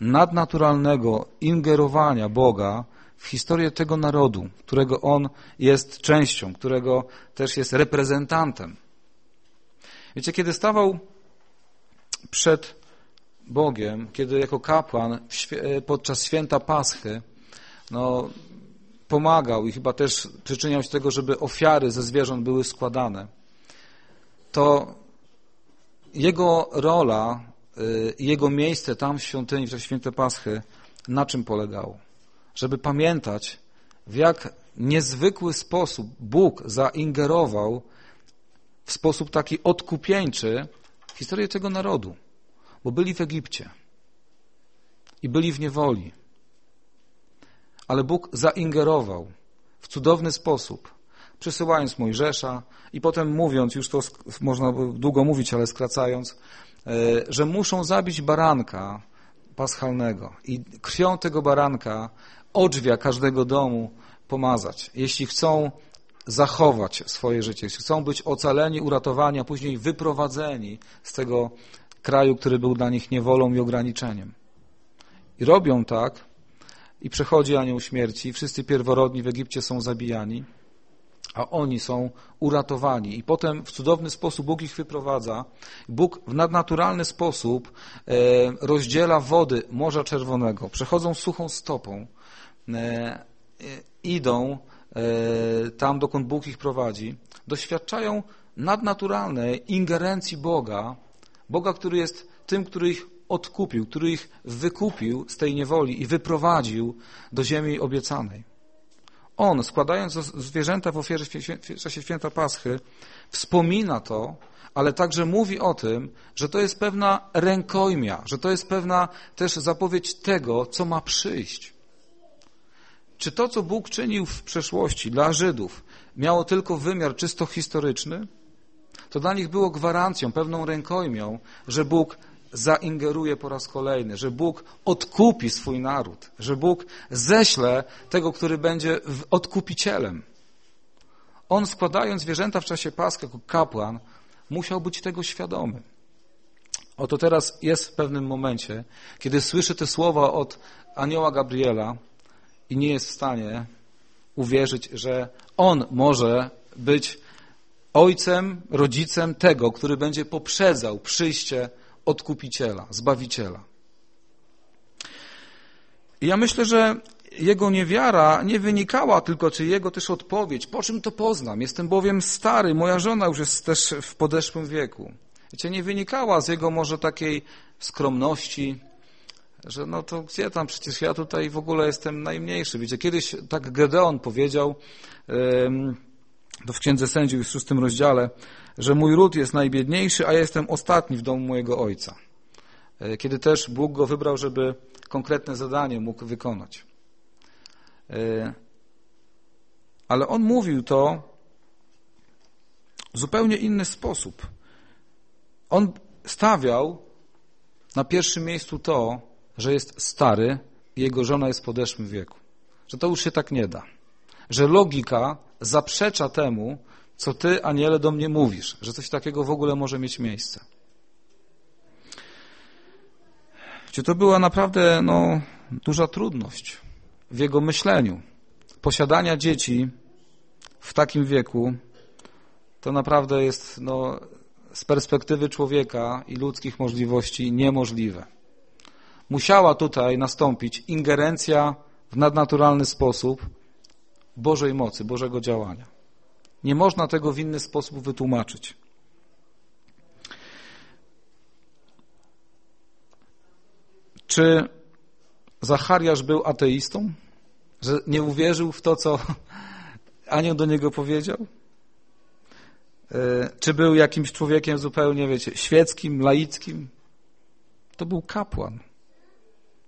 nadnaturalnego ingerowania Boga w historię tego narodu, którego on jest częścią, którego też jest reprezentantem. Wiecie, kiedy stawał przed Bogiem, kiedy jako kapłan podczas święta Paschy, no, pomagał i chyba też przyczyniał się do tego, żeby ofiary ze zwierząt były składane, to jego rola i jego miejsce tam w świątyni w świętej Paschy na czym polegało? Żeby pamiętać, w jak niezwykły sposób Bóg zaingerował w sposób taki odkupieńczy w historię tego narodu, bo byli w Egipcie i byli w niewoli. Ale Bóg zaingerował w cudowny sposób, przysyłając Mojżesza i potem mówiąc, już to można długo mówić, ale skracając, e, że muszą zabić baranka paschalnego. I krwią tego baranka odrzwia każdego domu pomazać. Jeśli chcą zachować swoje życie, jeśli chcą być ocaleni, uratowani, a później wyprowadzeni z tego kraju, który był dla nich niewolą i ograniczeniem. I robią tak, i przechodzi anioł śmierci. Wszyscy pierworodni w Egipcie są zabijani, a oni są uratowani. I potem w cudowny sposób Bóg ich wyprowadza. Bóg w nadnaturalny sposób e, rozdziela wody Morza Czerwonego. Przechodzą suchą stopą, idą e, tam, dokąd Bóg ich prowadzi. Doświadczają nadnaturalnej ingerencji Boga, Boga, który jest tym, który ich odkupił, który ich wykupił z tej niewoli i wyprowadził do ziemi obiecanej. On, składając zwierzęta w ofierze w czasie święta Paschy, wspomina to, ale także mówi o tym, że to jest pewna rękojmia, że to jest pewna też zapowiedź tego, co ma przyjść. Czy to, co Bóg czynił w przeszłości dla Żydów, miało tylko wymiar czysto historyczny? To dla nich było gwarancją, pewną rękojmią, że Bóg zaingeruje po raz kolejny, że Bóg odkupi swój naród, że Bóg ześle tego, który będzie odkupicielem. On składając zwierzęta w czasie Paschy jako kapłan, musiał być tego świadomy. Oto teraz jest w pewnym momencie, kiedy słyszy te słowa od anioła Gabriela i nie jest w stanie uwierzyć, że on może być ojcem, rodzicem tego, który będzie poprzedzał przyjście Odkupiciela, Zbawiciela. I ja myślę, że jego niewiara nie wynikała tylko, czy jego też odpowiedź, po czym to poznam, jestem bowiem stary, moja żona już jest też w podeszłym wieku. Wiecie, nie wynikała z jego może takiej skromności, że no to gdzie tam, przecież ja tutaj w ogóle jestem najmniejszy. Wiecie, kiedyś tak Gedeon powiedział, to w Księdze Sędziów w szóstym rozdziale, że mój ród jest najbiedniejszy, a ja jestem ostatni w domu mojego ojca. E, kiedy też Bóg go wybrał, żeby konkretne zadanie mógł wykonać. E, ale on mówił to w zupełnie inny sposób. On stawiał na pierwszym miejscu to, że jest stary i jego żona jest w podeszłym wieku. Że to już się tak nie da. Że logika zaprzecza temu, co ty, aniele, do mnie mówisz, że coś takiego w ogóle może mieć miejsce. Gdzie to była naprawdę no, duża trudność w jego myśleniu. Posiadania dzieci w takim wieku to naprawdę jest no, z perspektywy człowieka i ludzkich możliwości niemożliwe. Musiała tutaj nastąpić ingerencja w nadnaturalny sposób Bożej mocy, Bożego działania. Nie można tego w inny sposób wytłumaczyć. Czy Zachariasz był ateistą? Że nie uwierzył w to, co anioł do niego powiedział? E, czy był jakimś człowiekiem zupełnie, wiecie, świeckim, laickim? To był kapłan.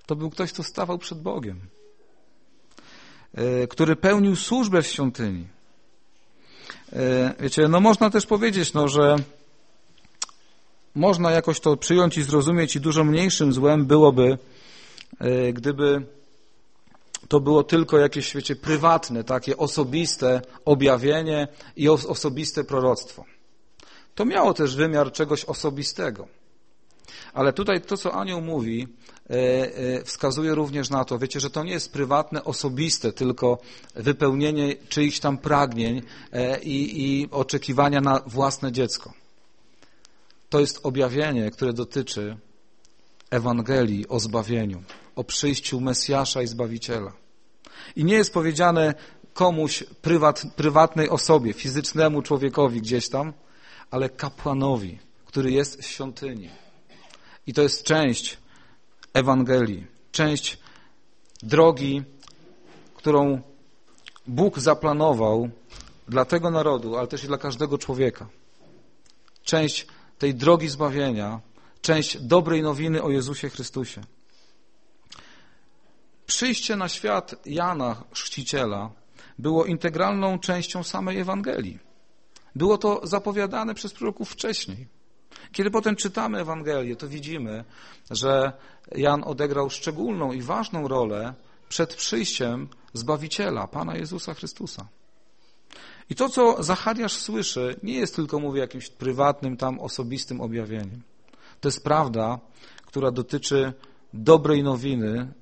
To był ktoś, kto stawał przed Bogiem, e, który pełnił służbę w świątyni. E, wiecie, no można też powiedzieć, no, że można jakoś to przyjąć i zrozumieć i dużo mniejszym złem byłoby, gdyby to było tylko jakieś, wiecie, prywatne, takie osobiste objawienie i osobiste proroctwo. To miało też wymiar czegoś osobistego. Ale tutaj to, co anioł mówi, e, e, wskazuje również na to, wiecie, że to nie jest prywatne, osobiste, tylko wypełnienie czyichś tam pragnień e, i, i oczekiwania na własne dziecko. To jest objawienie, które dotyczy Ewangelii o zbawieniu, o przyjściu Mesjasza i Zbawiciela. I nie jest powiedziane komuś, prywat, prywatnej osobie, fizycznemu człowiekowi gdzieś tam, ale kapłanowi, który jest w świątyni. I to jest część Ewangelii, część drogi, którą Bóg zaplanował dla tego narodu, ale też i dla każdego człowieka. Część tej drogi zbawienia, część dobrej nowiny o Jezusie Chrystusie. Przyjście na świat Jana Chrzciciela było integralną częścią samej Ewangelii. Było to zapowiadane przez proroków wcześniej. Kiedy potem czytamy Ewangelię, to widzimy, że Jan odegrał szczególną i ważną rolę przed przyjściem Zbawiciela, Pana Jezusa Chrystusa. I to, co Zachariasz słyszy, nie jest tylko, mówię, jakimś prywatnym, tam osobistym objawieniem. To jest prawda, która dotyczy dobrej nowiny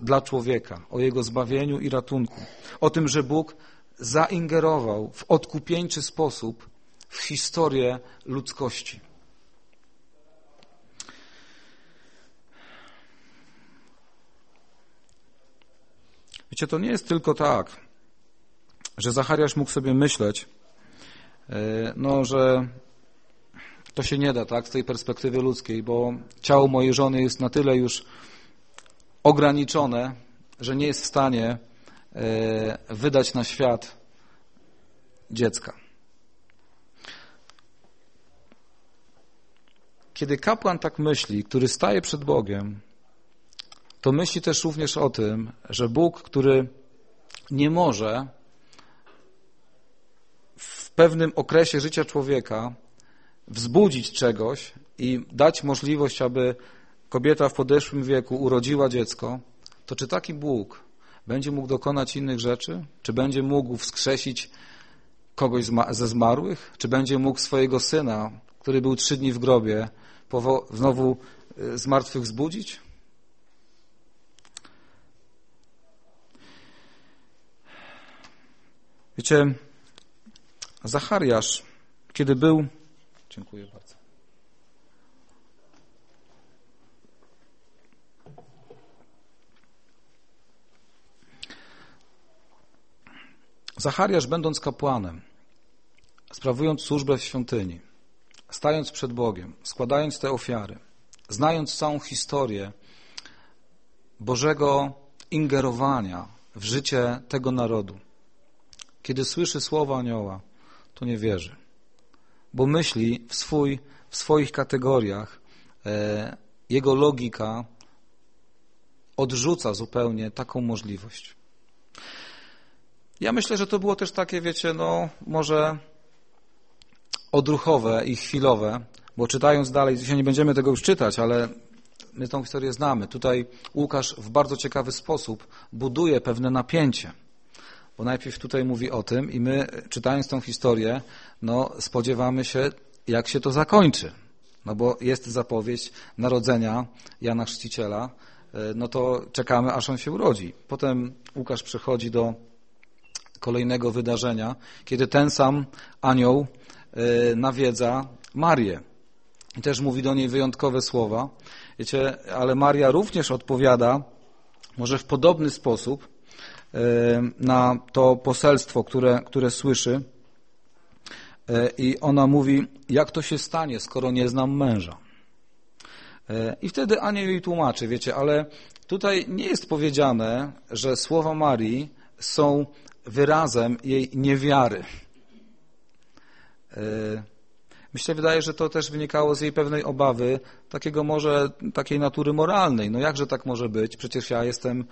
dla człowieka, o jego zbawieniu i ratunku, o tym, że Bóg zaingerował w odkupieńczy sposób w historię ludzkości. Wiecie, to nie jest tylko tak, że Zachariasz mógł sobie myśleć, e, no, że to się nie da, tak, z tej perspektywy ludzkiej, bo ciało mojej żony jest na tyle już ograniczone, że nie jest w stanie e, wydać na świat dziecka. Kiedy kapłan tak myśli, który staje przed Bogiem, to myśli też również o tym, że Bóg, który nie może w pewnym okresie życia człowieka wzbudzić czegoś i dać możliwość, aby kobieta w podeszłym wieku urodziła dziecko, to czy taki Bóg będzie mógł dokonać innych rzeczy? Czy będzie mógł wskrzesić kogoś ze zmarłych? Czy będzie mógł swojego syna, który był trzy dni w grobie, znowu y, z martwych wzbudzić? Wiecie, Zachariasz, kiedy był... Dziękuję bardzo. Zachariasz, będąc kapłanem, sprawując służbę w świątyni, stając przed Bogiem, składając te ofiary, znając całą historię Bożego ingerowania w życie tego narodu, kiedy słyszy słowa anioła, to nie wierzy, bo myśli w, swój, w swoich kategoriach, e, jego logika odrzuca zupełnie taką możliwość. Ja myślę, że to było też takie, wiecie, no może odruchowe i chwilowe, bo czytając dalej, dzisiaj nie będziemy tego już czytać, ale my tą historię znamy. Tutaj Łukasz w bardzo ciekawy sposób buduje pewne napięcie, bo najpierw tutaj mówi o tym i my czytając tą historię, no spodziewamy się, jak się to zakończy. No bo jest zapowiedź narodzenia Jana Chrzciciela, e, no to czekamy, aż on się urodzi. Potem Łukasz przechodzi do kolejnego wydarzenia, kiedy ten sam anioł e, nawiedza Marię. i też mówi do niej wyjątkowe słowa. Wiecie, ale Maria również odpowiada, może w podobny sposób, na to poselstwo, które, które słyszy. E, I ona mówi, jak to się stanie, skoro nie znam męża. E, I wtedy anioł jej tłumaczy, wiecie, ale tutaj nie jest powiedziane, że słowa Marii są wyrazem jej niewiary. Myślę, wydaje, że to też wynikało z jej pewnej obawy, takiego może takiej natury moralnej. No jakże tak może być? Przecież ja jestem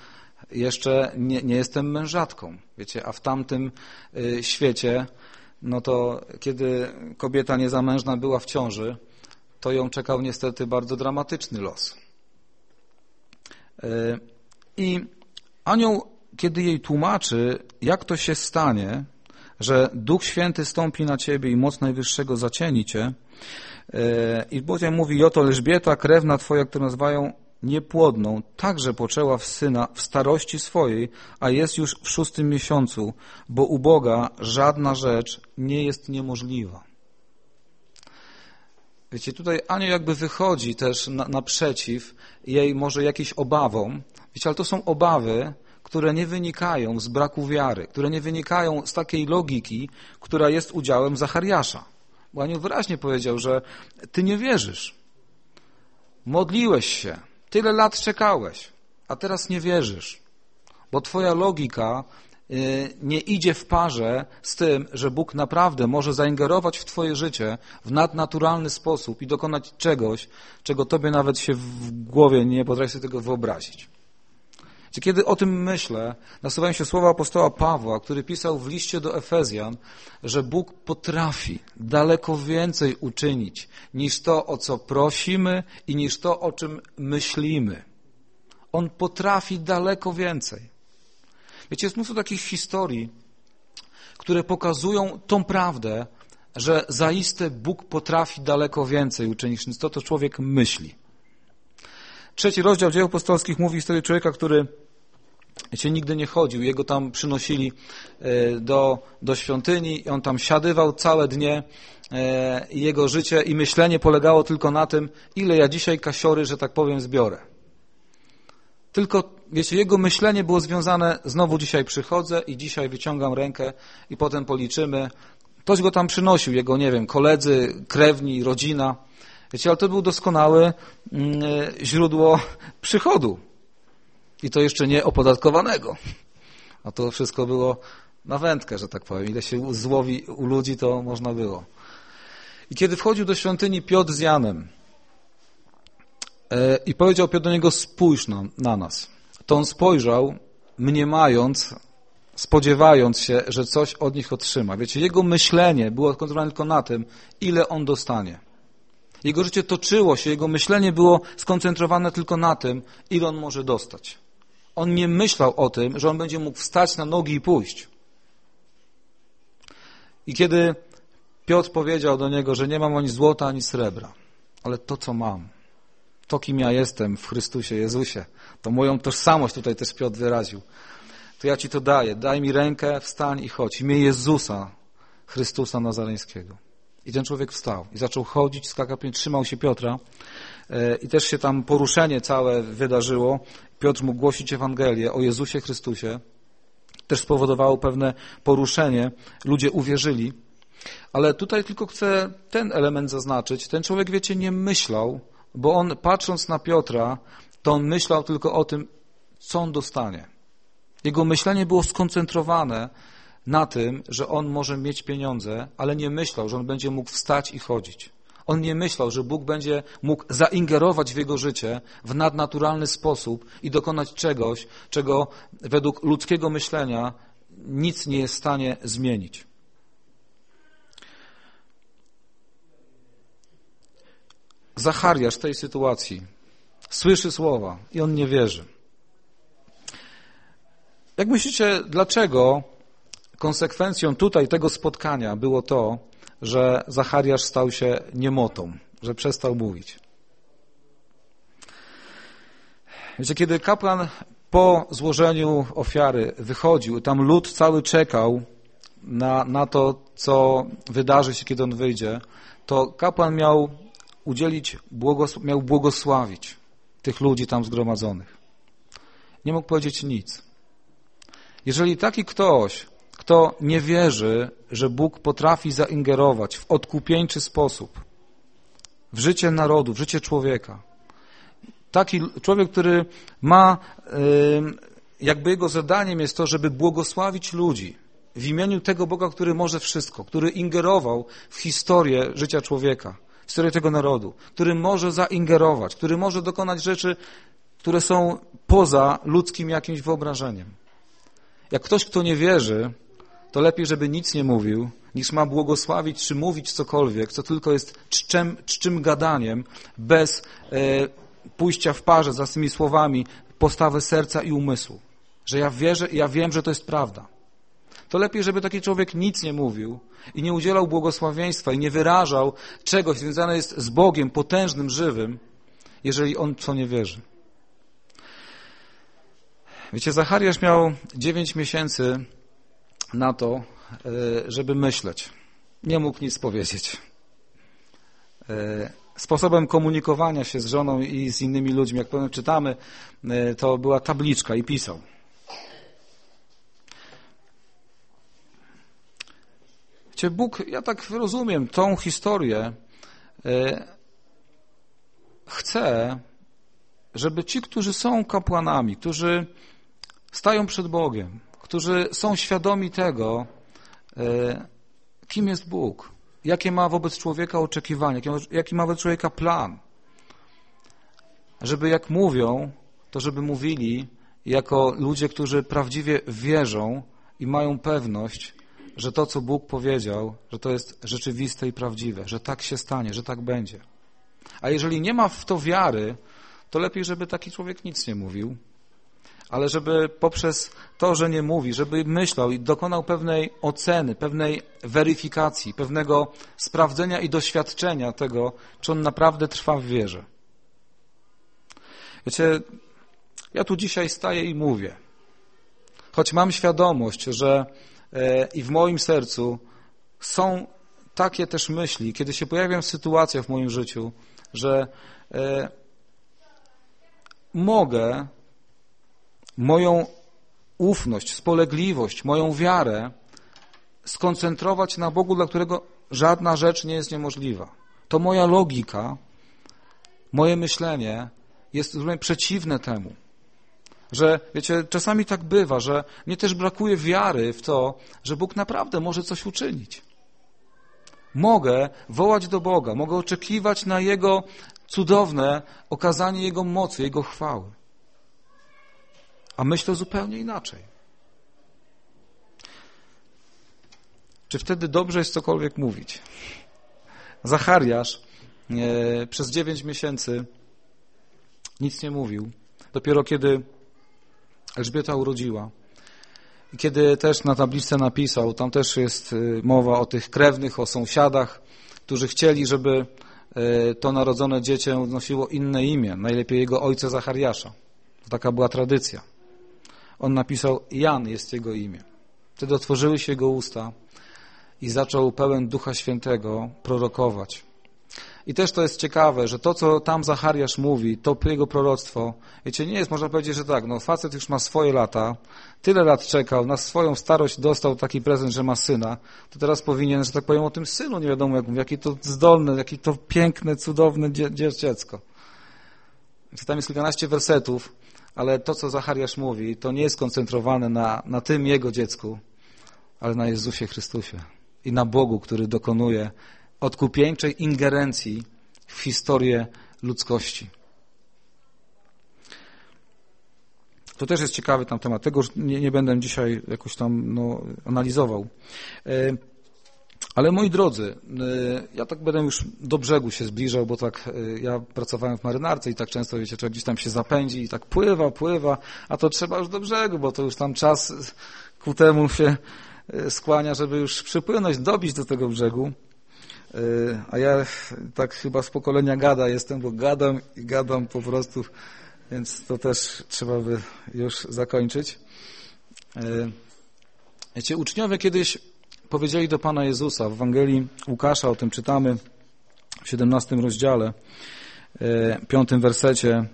jeszcze, nie, nie jestem mężatką, wiecie, a w tamtym y, świecie, no to kiedy kobieta niezamężna była w ciąży, to ją czekał niestety bardzo dramatyczny los. Y, I anioł, kiedy jej tłumaczy, jak to się stanie, że Duch Święty stąpi na ciebie i moc Najwyższego zacieni cię. E, I potem mówi, oto Elżbieta, krewna twoja, którą nazywają niepłodną, także poczęła w syna w starości swojej, a jest już w szóstym miesiącu, bo u Boga żadna rzecz nie jest niemożliwa. Wiecie, tutaj Anioł jakby wychodzi też na, naprzeciw jej może jakimś obawom. Wiecie, ale to są obawy, które nie wynikają z braku wiary, które nie wynikają z takiej logiki, która jest udziałem Zachariasza. Bo Anioł wyraźnie powiedział, że ty nie wierzysz. Modliłeś się, tyle lat czekałeś, a teraz nie wierzysz, bo twoja logika y, nie idzie w parze z tym, że Bóg naprawdę może zaingerować w Twoje życie w nadnaturalny sposób i dokonać czegoś, czego Tobie nawet się w głowie nie potrafi sobie tego wyobrazić. Kiedy o tym myślę, nasuwają się słowa apostoła Pawła, który pisał w liście do Efezjan, że Bóg potrafi daleko więcej uczynić niż to, o co prosimy i niż to, o czym myślimy. On potrafi daleko więcej. Wiecie, jest mnóstwo takich historii, które pokazują tą prawdę, że zaiste Bóg potrafi daleko więcej uczynić niż to, co człowiek myśli. Trzeci rozdział dzieł apostolskich mówi historię człowieka, który się nigdy nie chodził. Jego tam przynosili e, do, do świątyni i on tam siadywał całe dnie e, i jego życie i myślenie polegało tylko na tym, ile ja dzisiaj kasiory, że tak powiem, zbiorę. Tylko, wiecie, jego myślenie było związane, znowu dzisiaj przychodzę i dzisiaj wyciągam rękę i potem policzymy. Ktoś go tam przynosił, jego, nie wiem, koledzy, krewni, rodzina. Wiecie, ale to był doskonały mm, e, źródło przychodu. I to jeszcze nie opodatkowanego. A to wszystko było na wędkę, że tak powiem. Ile się złowi u ludzi, to można było. I kiedy wchodził do świątyni Piotr z Janem e, i powiedział Piotr do niego, spójrz na, na nas, to on spojrzał, mniemając, spodziewając się, że coś od nich otrzyma. Wiecie, jego myślenie było skoncentrowane tylko na tym, ile on dostanie. Jego życie toczyło się, jego myślenie było skoncentrowane tylko na tym, ile on może dostać. On nie myślał o tym, że on będzie mógł wstać na nogi i pójść. I kiedy Piotr powiedział do niego, że nie mam ani złota, ani srebra, ale to, co mam, to, kim ja jestem w Chrystusie Jezusie, to moją tożsamość tutaj też Piotr wyraził, to ja Ci to daję. Daj mi rękę, wstań i chodź. Imię Jezusa, Chrystusa Nazareńskiego. I ten człowiek wstał i zaczął chodzić, skakał, trzymał się Piotra e, i też się tam poruszenie całe wydarzyło. Piotr mógł głosić Ewangelię o Jezusie Chrystusie. Też spowodowało pewne poruszenie. Ludzie uwierzyli. Ale tutaj tylko chcę ten element zaznaczyć. Ten człowiek, wiecie, nie myślał, bo on patrząc na Piotra, to on myślał tylko o tym, co on dostanie. Jego myślenie było skoncentrowane na tym, że on może mieć pieniądze, ale nie myślał, że on będzie mógł wstać i chodzić. On nie myślał, że Bóg będzie mógł zaingerować w jego życie w nadnaturalny sposób i dokonać czegoś, czego według ludzkiego myślenia nic nie jest w stanie zmienić. Zachariasz w tej sytuacji słyszy słowa i on nie wierzy. Jak myślicie, dlaczego konsekwencją tutaj tego spotkania było to, że Zachariasz stał się niemotą, że przestał mówić. Wiecie, kiedy kapłan po złożeniu ofiary wychodził, tam lud cały czekał na, na to, co wydarzy się, kiedy on wyjdzie, to kapłan miał udzielić, miał błogosławić tych ludzi tam zgromadzonych. Nie mógł powiedzieć nic. Jeżeli taki ktoś, kto nie wierzy, że Bóg potrafi zaingerować w odkupieńczy sposób w życie narodu, w życie człowieka, taki człowiek, który ma, jakby jego zadaniem jest to, żeby błogosławić ludzi w imieniu tego Boga, który może wszystko, który ingerował w historię życia człowieka, w historię tego narodu, który może zaingerować, który może dokonać rzeczy, które są poza ludzkim jakimś wyobrażeniem. Jak ktoś, kto nie wierzy, to lepiej, żeby nic nie mówił, niż ma błogosławić czy mówić cokolwiek, co tylko jest czczem, czczym gadaniem, bez e, pójścia w parze za tymi słowami postawy serca i umysłu. Że ja wierzę i ja wiem, że to jest prawda. To lepiej, żeby taki człowiek nic nie mówił i nie udzielał błogosławieństwa i nie wyrażał czegoś związane jest z Bogiem potężnym, żywym, jeżeli on co nie wierzy. Wiecie, Zachariasz miał dziewięć miesięcy na to, e, żeby myśleć. Nie mógł nic powiedzieć. E, sposobem komunikowania się z żoną i z innymi ludźmi, jak powiem, czytamy, e, to była tabliczka i pisał. Wiecie, Bóg, ja tak rozumiem tą historię, chce, żeby ci, którzy są kapłanami, którzy stają przed Bogiem, którzy są świadomi tego, e, kim jest Bóg, jakie ma wobec człowieka oczekiwania, jaki ma wobec człowieka plan. Żeby jak mówią, to żeby mówili jako ludzie, którzy prawdziwie wierzą i mają pewność, że to, co Bóg powiedział, że to jest rzeczywiste i prawdziwe, że tak się stanie, że tak będzie. A jeżeli nie ma w to wiary, to lepiej, żeby taki człowiek nic nie mówił, ale żeby poprzez to, że nie mówi, żeby myślał i dokonał pewnej oceny, pewnej weryfikacji, pewnego sprawdzenia i doświadczenia tego, czy on naprawdę trwa w wierze. Wiecie, ja tu dzisiaj staję i mówię, choć mam świadomość, że e, i w moim sercu są takie też myśli, kiedy się pojawiają sytuacje w moim życiu, że e, mogę moją ufność, spolegliwość, moją wiarę skoncentrować na Bogu, dla którego żadna rzecz nie jest niemożliwa. To moja logika, moje myślenie jest zupełnie przeciwne temu. Że, wiecie, czasami tak bywa, że mnie też brakuje wiary w to, że Bóg naprawdę może coś uczynić. Mogę wołać do Boga, mogę oczekiwać na Jego cudowne okazanie Jego mocy, Jego chwały a myślę zupełnie inaczej. Czy wtedy dobrze jest cokolwiek mówić? Zachariasz e, przez dziewięć miesięcy nic nie mówił. Dopiero kiedy Elżbieta urodziła i kiedy też na tabliczce napisał, tam też jest e, mowa o tych krewnych, o sąsiadach, którzy chcieli, żeby e, to narodzone dziecię nosiło inne imię, najlepiej jego ojca Zachariasza. Taka była tradycja on napisał, Jan jest jego imię. Wtedy otworzyły się jego usta i zaczął pełen Ducha Świętego prorokować. I też to jest ciekawe, że to, co tam Zachariasz mówi, to jego proroctwo, wiecie, nie jest, można powiedzieć, że tak, no facet już ma swoje lata, tyle lat czekał, na swoją starość dostał taki prezent, że ma syna, to teraz powinien, że tak powiem, o tym synu, nie wiadomo jak jakie to zdolne, jakie to piękne, cudowne dziecko. Tam jest kilkanaście wersetów, ale to, co Zachariasz mówi, to nie jest skoncentrowane na, na tym jego dziecku, ale na Jezusie Chrystusie i na Bogu, który dokonuje odkupieńczej ingerencji w historię ludzkości. To też jest ciekawy tam temat. Tego już nie, nie będę dzisiaj jakoś tam no, analizował. Ale moi drodzy, y, ja tak będę już do brzegu się zbliżał, bo tak y, ja pracowałem w marynarce i tak często, wiecie, człowiek gdzieś tam się zapędzi i tak pływa, pływa, a to trzeba już do brzegu, bo to już tam czas ku temu się y, skłania, żeby już przypłynąć, dobić do tego brzegu. A ja tak chyba z pokolenia gada jestem, bo gadam i gadam po prostu, więc to też trzeba by już zakończyć. Wiecie, uczniowie kiedyś powiedzieli do Pana Jezusa. W Ewangelii Łukasza o tym czytamy. w 17 rozdziale, e, piątym wersecie,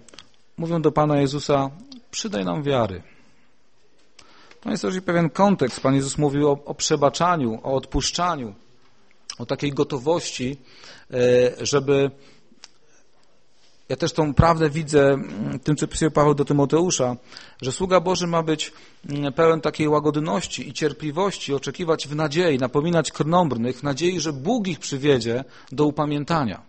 mówią do Pana Jezusa, przydaj nam wiary. To jest też pewien kontekst. Pan Jezus mówił o, o przebaczaniu, o odpuszczaniu, o takiej gotowości, e, żeby ja też tą prawdę widzę mm, tym, co pisał Paweł do Tymoteusza, że sługa Boży ma być mm, pełen takiej łagodności i cierpliwości, oczekiwać w nadziei, napominać krnąbrnych, nadziei, że Bóg ich przywiedzie do upamiętania.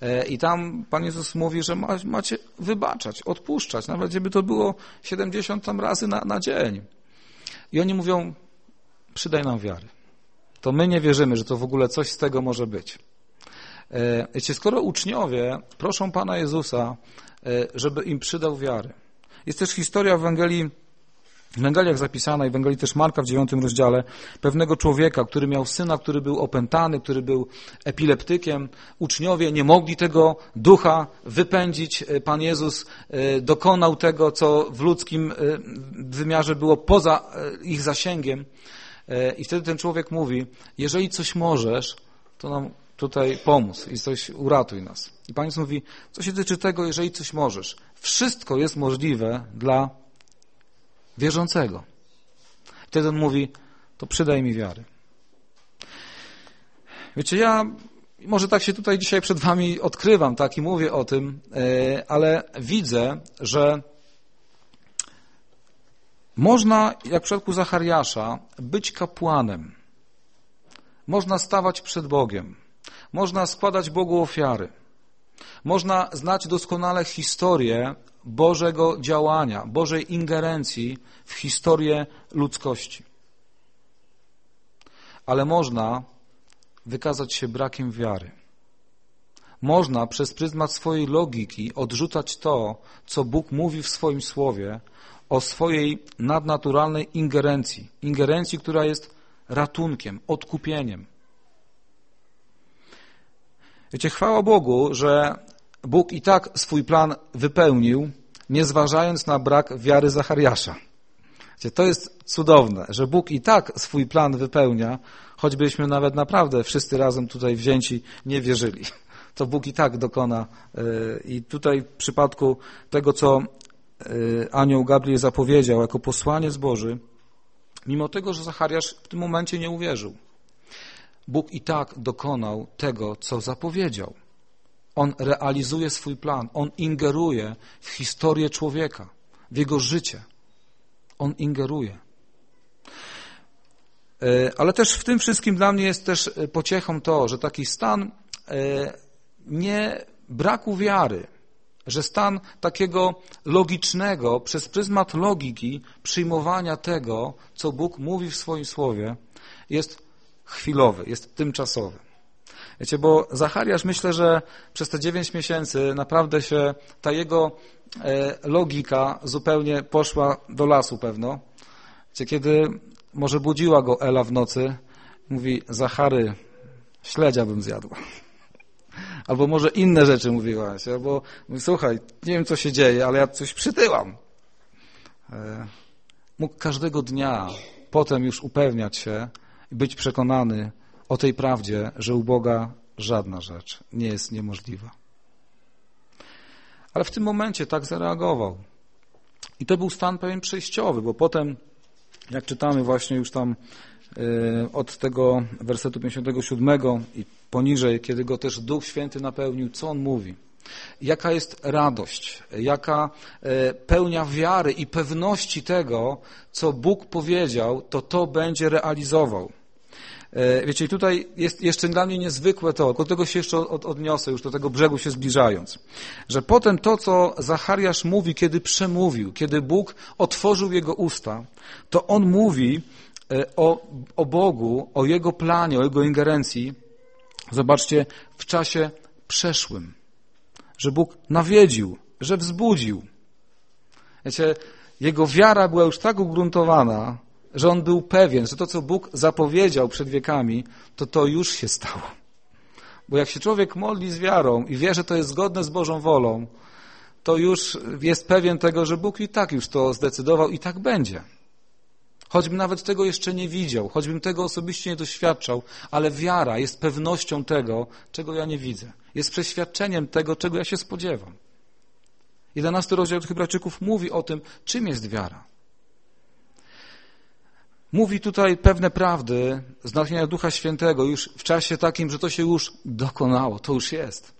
E, I tam Pan Jezus mówi, że macie wybaczać, odpuszczać, nawet gdyby to było 70 tam razy na, na dzień. I oni mówią, przydaj nam wiary. To my nie wierzymy, że to w ogóle coś z tego może być. E, wiecie, skoro uczniowie proszą Pana Jezusa, e, żeby im przydał wiary. Jest też historia w Ewangelii, w Ewangeliach zapisana i w Ewangelii też Marka w dziewiątym rozdziale pewnego człowieka, który miał syna, który był opętany, który był epileptykiem. Uczniowie nie mogli tego ducha wypędzić. E, Pan Jezus dokonał tego, co w ludzkim wymiarze było poza ich zasięgiem. I wtedy ten człowiek mówi, jeżeli coś możesz, to nam tutaj pomóc i coś uratuj nas. I Pan mówi, co się tyczy tego, jeżeli coś możesz. Wszystko jest możliwe dla wierzącego. Wtedy on mówi, to przydaj mi wiary. Wiecie, ja może tak się tutaj dzisiaj przed wami odkrywam, tak, i mówię o tym, e, ale widzę, że można, jak w przypadku Zachariasza, być kapłanem. Można stawać przed Bogiem. Można składać Bogu ofiary. Można znać doskonale historię Bożego działania, Bożej ingerencji w historię ludzkości. Ale można wykazać się brakiem wiary. Można przez pryzmat swojej logiki odrzucać to, co Bóg mówi w swoim słowie o swojej nadnaturalnej ingerencji. Ingerencji, która jest ratunkiem, odkupieniem. Wiecie, chwała Bogu, że Bóg i tak swój plan wypełnił, nie zważając na brak wiary Zachariasza. Wiecie, to jest cudowne, że Bóg i tak swój plan wypełnia, choćbyśmy nawet naprawdę wszyscy razem tutaj wzięci nie wierzyli. To Bóg i tak dokona. E, I tutaj w przypadku tego, co e, anioł Gabriel zapowiedział jako posłaniec Boży, mimo tego, że Zachariasz w tym momencie nie uwierzył. Bóg i tak dokonał tego, co zapowiedział. On realizuje swój plan, on ingeruje w historię człowieka, w jego życie. On ingeruje. E, ale też w tym wszystkim dla mnie jest też e, pociechą to, że taki stan e, nie braku wiary, że stan takiego logicznego, przez pryzmat logiki przyjmowania tego, co Bóg mówi w swoim słowie, jest chwilowy, jest tymczasowy. Wiecie, bo Zachariasz myślę, że przez te dziewięć miesięcy naprawdę się ta jego e, logika zupełnie poszła do lasu pewno. Wiecie, kiedy może budziła go Ela w nocy, mówi, Zachary, śledzia bym zjadł. Albo może inne rzeczy mówiła się, albo słuchaj, nie wiem co się dzieje, ale ja coś przytyłam. E, mógł każdego dnia potem już upewniać się, być przekonany o tej prawdzie, że u Boga żadna rzecz nie jest niemożliwa. Ale w tym momencie tak zareagował. I to był stan pewien przejściowy, bo potem, jak czytamy właśnie już tam y, od tego wersetu 57 i poniżej, kiedy go też Duch Święty napełnił, co on mówi? Jaka jest radość, jaka y, pełnia wiary i pewności tego, co Bóg powiedział, to to będzie realizował. E, wiecie, tutaj jest jeszcze dla mnie niezwykłe to, do tego się jeszcze od, odniosę, już do tego brzegu się zbliżając, że potem to, co Zachariasz mówi, kiedy przemówił, kiedy Bóg otworzył jego usta, to on mówi e, o, o Bogu, o Jego planie, o Jego ingerencji, zobaczcie, w czasie przeszłym, że Bóg nawiedził, że wzbudził. Wiecie, jego wiara była już tak ugruntowana, że on był pewien, że to, co Bóg zapowiedział przed wiekami, to to już się stało. Bo jak się człowiek modli z wiarą i wie, że to jest zgodne z Bożą wolą, to już jest pewien tego, że Bóg i tak już to zdecydował i tak będzie. Choćbym nawet tego jeszcze nie widział, choćbym tego osobiście nie doświadczał, ale wiara jest pewnością tego, czego ja nie widzę. Jest przeświadczeniem tego, czego ja się spodziewam. 11 rozdział Hebrajczyków mówi o tym, czym jest wiara. Mówi tutaj pewne prawdy z natchnienia Ducha Świętego już w czasie takim, że to się już dokonało, to już jest.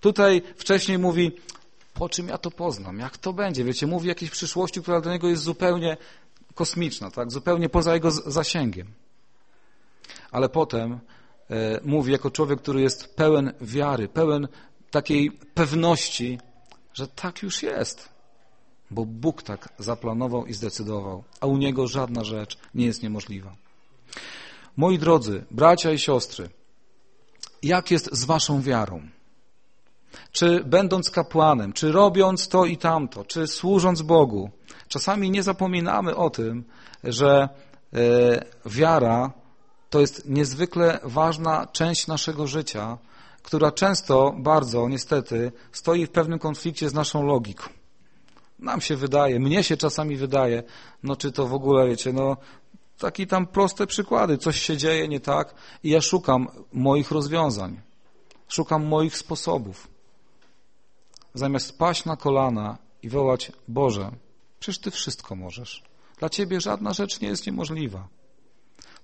Tutaj wcześniej mówi, po czym ja to poznam, jak to będzie. Wiecie, mówi jakiejś przyszłości, która dla niego jest zupełnie kosmiczna, tak? zupełnie poza jego zasięgiem. Ale potem e, mówi jako człowiek, który jest pełen wiary, pełen takiej pewności, że tak już jest. Bo Bóg tak zaplanował i zdecydował, a u Niego żadna rzecz nie jest niemożliwa. Moi drodzy, bracia i siostry, jak jest z waszą wiarą? Czy będąc kapłanem, czy robiąc to i tamto, czy służąc Bogu, czasami nie zapominamy o tym, że e, wiara to jest niezwykle ważna część naszego życia, która często bardzo, niestety, stoi w pewnym konflikcie z naszą logiką. Nam się wydaje, mnie się czasami wydaje, no czy to w ogóle, wiecie, no takie tam proste przykłady, coś się dzieje nie tak i ja szukam moich rozwiązań, szukam moich sposobów. Zamiast paść na kolana i wołać, Boże, przecież Ty wszystko możesz. Dla Ciebie żadna rzecz nie jest niemożliwa.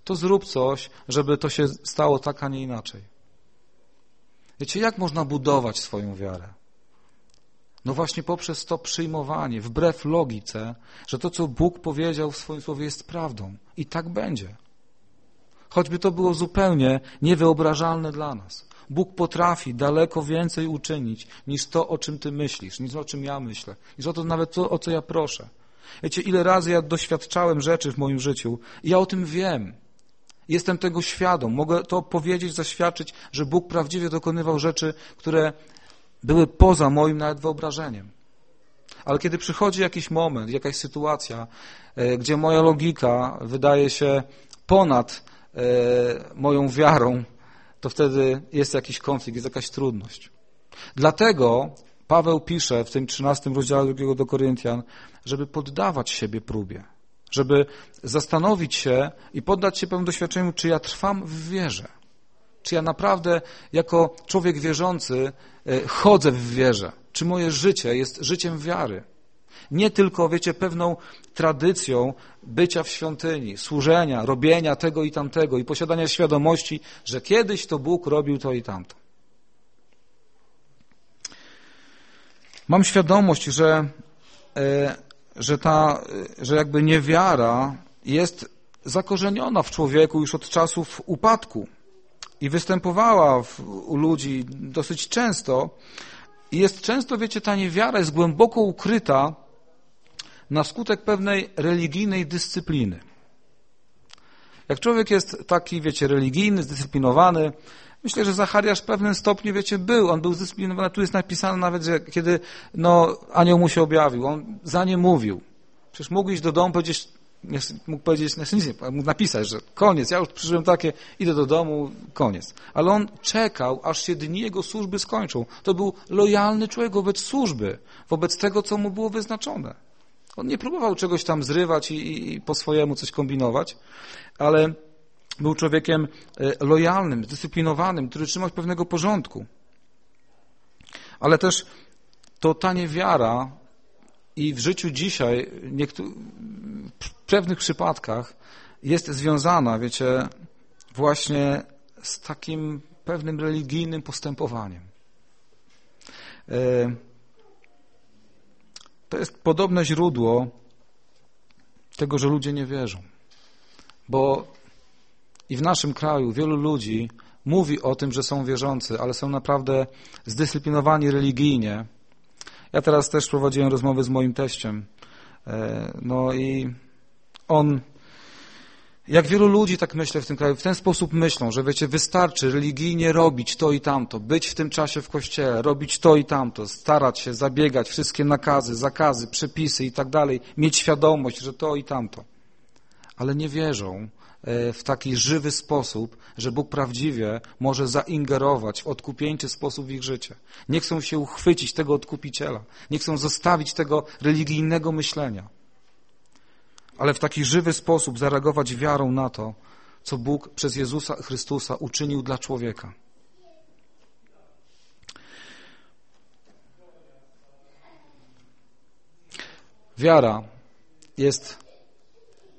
To zrób coś, żeby to się stało tak, a nie inaczej. Wiecie, jak można budować swoją wiarę? No właśnie poprzez to przyjmowanie, wbrew logice, że to, co Bóg powiedział w swoim słowie jest prawdą. I tak będzie. Choćby to było zupełnie niewyobrażalne dla nas. Bóg potrafi daleko więcej uczynić niż to, o czym ty myślisz, niż o czym ja myślę, niż o to nawet to, o co ja proszę. Wiecie, ile razy ja doświadczałem rzeczy w moim życiu i ja o tym wiem. Jestem tego świadom. Mogę to powiedzieć, zaświadczyć, że Bóg prawdziwie dokonywał rzeczy, które były poza moim nawet wyobrażeniem. Ale kiedy przychodzi jakiś moment, jakaś sytuacja, e, gdzie moja logika wydaje się ponad e, moją wiarą, to wtedy jest jakiś konflikt, jest jakaś trudność. Dlatego Paweł pisze w tym 13 rozdziale drugiego do Koryntian, żeby poddawać siebie próbie, żeby zastanowić się i poddać się pełnemu doświadczeniu, czy ja trwam w wierze. Czy ja naprawdę jako człowiek wierzący e, chodzę w wierze? Czy moje życie jest życiem wiary? Nie tylko, wiecie, pewną tradycją bycia w świątyni, służenia, robienia tego i tamtego i posiadania świadomości, że kiedyś to Bóg robił to i tamto. Mam świadomość, że, e, że ta, e, że jakby niewiara jest zakorzeniona w człowieku już od czasów upadku i występowała w, u ludzi dosyć często. I jest często, wiecie, ta niewiara jest głęboko ukryta na skutek pewnej religijnej dyscypliny. Jak człowiek jest taki, wiecie, religijny, zdyscyplinowany, myślę, że Zachariasz w pewnym stopniu, wiecie, był, on był zdyscyplinowany, tu jest napisane nawet, że kiedy, no, anioł mu się objawił, on za nie mówił. Przecież mógł iść do domu, powiedzieć, mógł powiedzieć, znaczy nic nie, mógł napisać, że koniec, ja już przeżyłem takie, idę do domu, koniec. Ale on czekał, aż się dni jego służby skończą. To był lojalny człowiek wobec służby, wobec tego, co mu było wyznaczone. On nie próbował czegoś tam zrywać i, i po swojemu coś kombinować, ale był człowiekiem e, lojalnym, zdyscyplinowanym, który trzymał się pewnego porządku. Ale też to ta niewiara i w życiu dzisiaj w pewnych przypadkach jest związana, wiecie, właśnie z takim pewnym religijnym postępowaniem. E, to jest podobne źródło tego, że ludzie nie wierzą. Bo i w naszym kraju wielu ludzi mówi o tym, że są wierzący, ale są naprawdę zdyscyplinowani religijnie. Ja teraz też prowadziłem rozmowy z moim teściem. E, no i on jak wielu ludzi tak myślę w tym kraju, w ten sposób myślą, że wiecie, wystarczy religijnie robić to i tamto, być w tym czasie w kościele, robić to i tamto, starać się, zabiegać, wszystkie nakazy, zakazy, przepisy i tak dalej, mieć świadomość, że to i tamto. Ale nie wierzą e, w taki żywy sposób, że Bóg prawdziwie może zaingerować w odkupieńczy sposób ich życie. Nie chcą się uchwycić tego odkupiciela, nie chcą zostawić tego religijnego myślenia. Ale w taki żywy sposób zareagować wiarą na to, co Bóg przez Jezusa Chrystusa uczynił dla człowieka. Wiara jest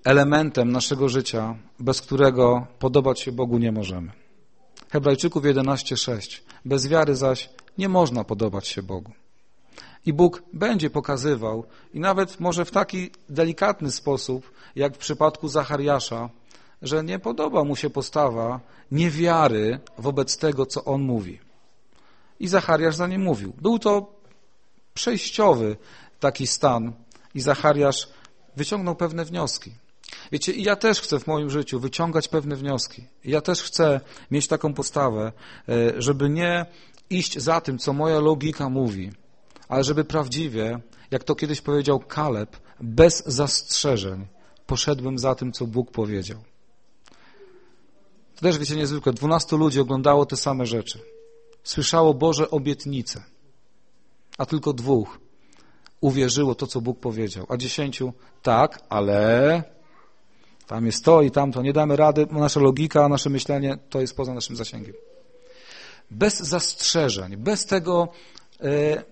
elementem naszego życia, bez którego podobać się Bogu nie możemy. Hebrajczyków 11:6. Bez wiary zaś nie można podobać się Bogu. I Bóg będzie pokazywał, i nawet może w taki delikatny sposób, jak w przypadku Zachariasza, że nie podoba mu się postawa niewiary wobec tego, co on mówi. I Zachariasz za nie mówił. Był to przejściowy taki stan i Zachariasz wyciągnął pewne wnioski. Wiecie, i ja też chcę w moim życiu wyciągać pewne wnioski. ja też chcę mieć taką postawę, e, żeby nie iść za tym, co moja logika mówi, ale żeby prawdziwie, jak to kiedyś powiedział Kaleb, bez zastrzeżeń poszedłem za tym, co Bóg powiedział. To też, wiecie, niezwykłe. Dwunastu ludzi oglądało te same rzeczy. Słyszało Boże obietnice, a tylko dwóch uwierzyło to, co Bóg powiedział. A dziesięciu tak, ale tam jest to i tamto. Nie damy rady, nasza logika, nasze myślenie to jest poza naszym zasięgiem. Bez zastrzeżeń, bez tego e,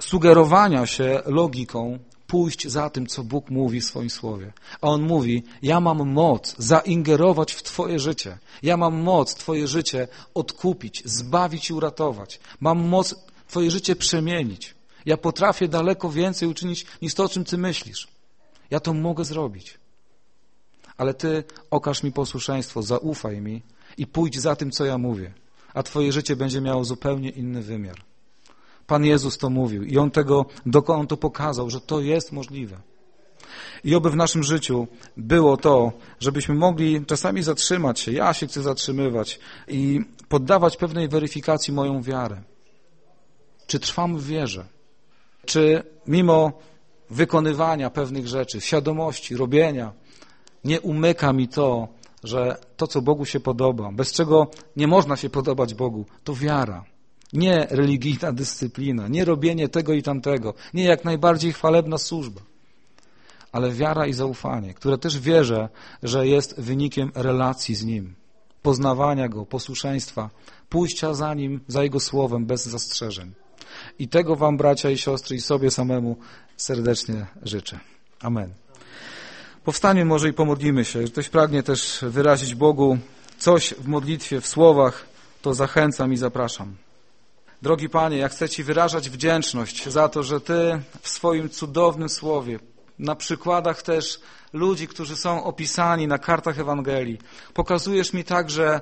sugerowania się logiką, pójść za tym, co Bóg mówi w swoim słowie. A On mówi, ja mam moc zaingerować w Twoje życie. Ja mam moc Twoje życie odkupić, zbawić i uratować. Mam moc Twoje życie przemienić. Ja potrafię daleko więcej uczynić niż to, o czym Ty myślisz. Ja to mogę zrobić. Ale Ty okaż mi posłuszeństwo, zaufaj mi i pójdź za tym, co ja mówię. A Twoje życie będzie miało zupełnie inny wymiar. Pan Jezus to mówił i On tego, On to pokazał, że to jest możliwe. I oby w naszym życiu było to, żebyśmy mogli czasami zatrzymać się, ja się chcę zatrzymywać i poddawać pewnej weryfikacji moją wiarę. Czy trwam w wierze? Czy mimo wykonywania pewnych rzeczy, świadomości, robienia, nie umyka mi to, że to, co Bogu się podoba, bez czego nie można się podobać Bogu, to wiara. Nie religijna dyscyplina, nie robienie tego i tamtego, nie jak najbardziej chwalebna służba, ale wiara i zaufanie, które też wierzę, że jest wynikiem relacji z Nim, poznawania Go, posłuszeństwa, pójścia za Nim, za Jego słowem bez zastrzeżeń. I tego Wam, bracia i siostry, i sobie samemu serdecznie życzę. Amen. Powstanie może i pomodlimy się. Jeżeli ktoś pragnie też wyrazić Bogu coś w modlitwie, w słowach, to zachęcam i zapraszam. Drogi Panie, ja chcę Ci wyrażać wdzięczność za to, że Ty w swoim cudownym słowie, na przykładach też ludzi, którzy są opisani na kartach Ewangelii, pokazujesz mi także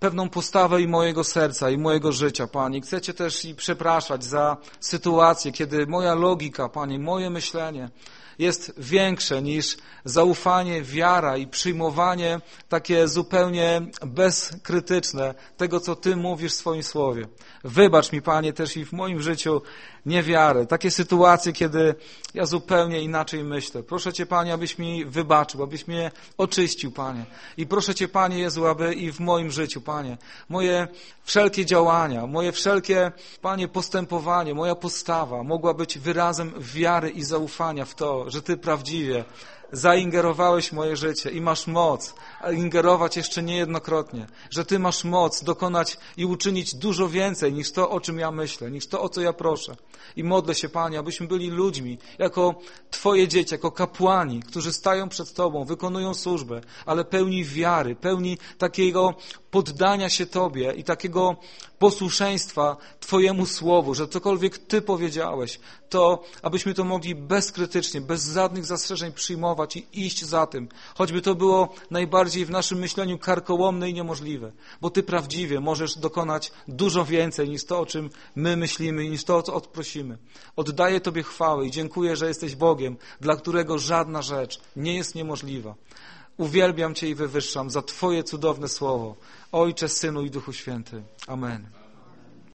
pewną postawę i mojego serca, i mojego życia, Panie. Chcecie też i przepraszać za sytuację, kiedy moja logika, Panie, moje myślenie jest większe niż zaufanie, wiara i przyjmowanie takie zupełnie bezkrytyczne tego, co Ty mówisz w swoim słowie. Wybacz mi, Panie, też i w moim życiu niewiarę, takie sytuacje, kiedy ja zupełnie inaczej myślę. Proszę Cię, Panie, abyś mi wybaczył, abyś mnie oczyścił, Panie. I proszę Cię, Panie Jezu, aby i w moim życiu, Panie, moje wszelkie działania, moje wszelkie, Panie, postępowanie, moja postawa mogła być wyrazem wiary i zaufania w to, że Ty prawdziwie zaingerowałeś moje życie i masz moc ingerować jeszcze niejednokrotnie, że Ty masz moc dokonać i uczynić dużo więcej niż to, o czym ja myślę, niż to, o co ja proszę. I modlę się, Panie, abyśmy byli ludźmi, jako Twoje dzieci, jako kapłani, którzy stają przed Tobą, wykonują służbę, ale pełni wiary, pełni takiego poddania się Tobie i takiego posłuszeństwa Twojemu słowu, że cokolwiek Ty powiedziałeś, to abyśmy to mogli bezkrytycznie, bez żadnych zastrzeżeń przyjmować i iść za tym, choćby to było najbardziej w naszym myśleniu karkołomne i niemożliwe, bo Ty prawdziwie możesz dokonać dużo więcej niż to, o czym my myślimy niż to, o co odprosimy. Oddaję Tobie chwałę i dziękuję, że jesteś Bogiem, dla którego żadna rzecz nie jest niemożliwa. Uwielbiam Cię i wywyższam za Twoje cudowne słowo. Ojcze, Synu i Duchu Święty. Amen.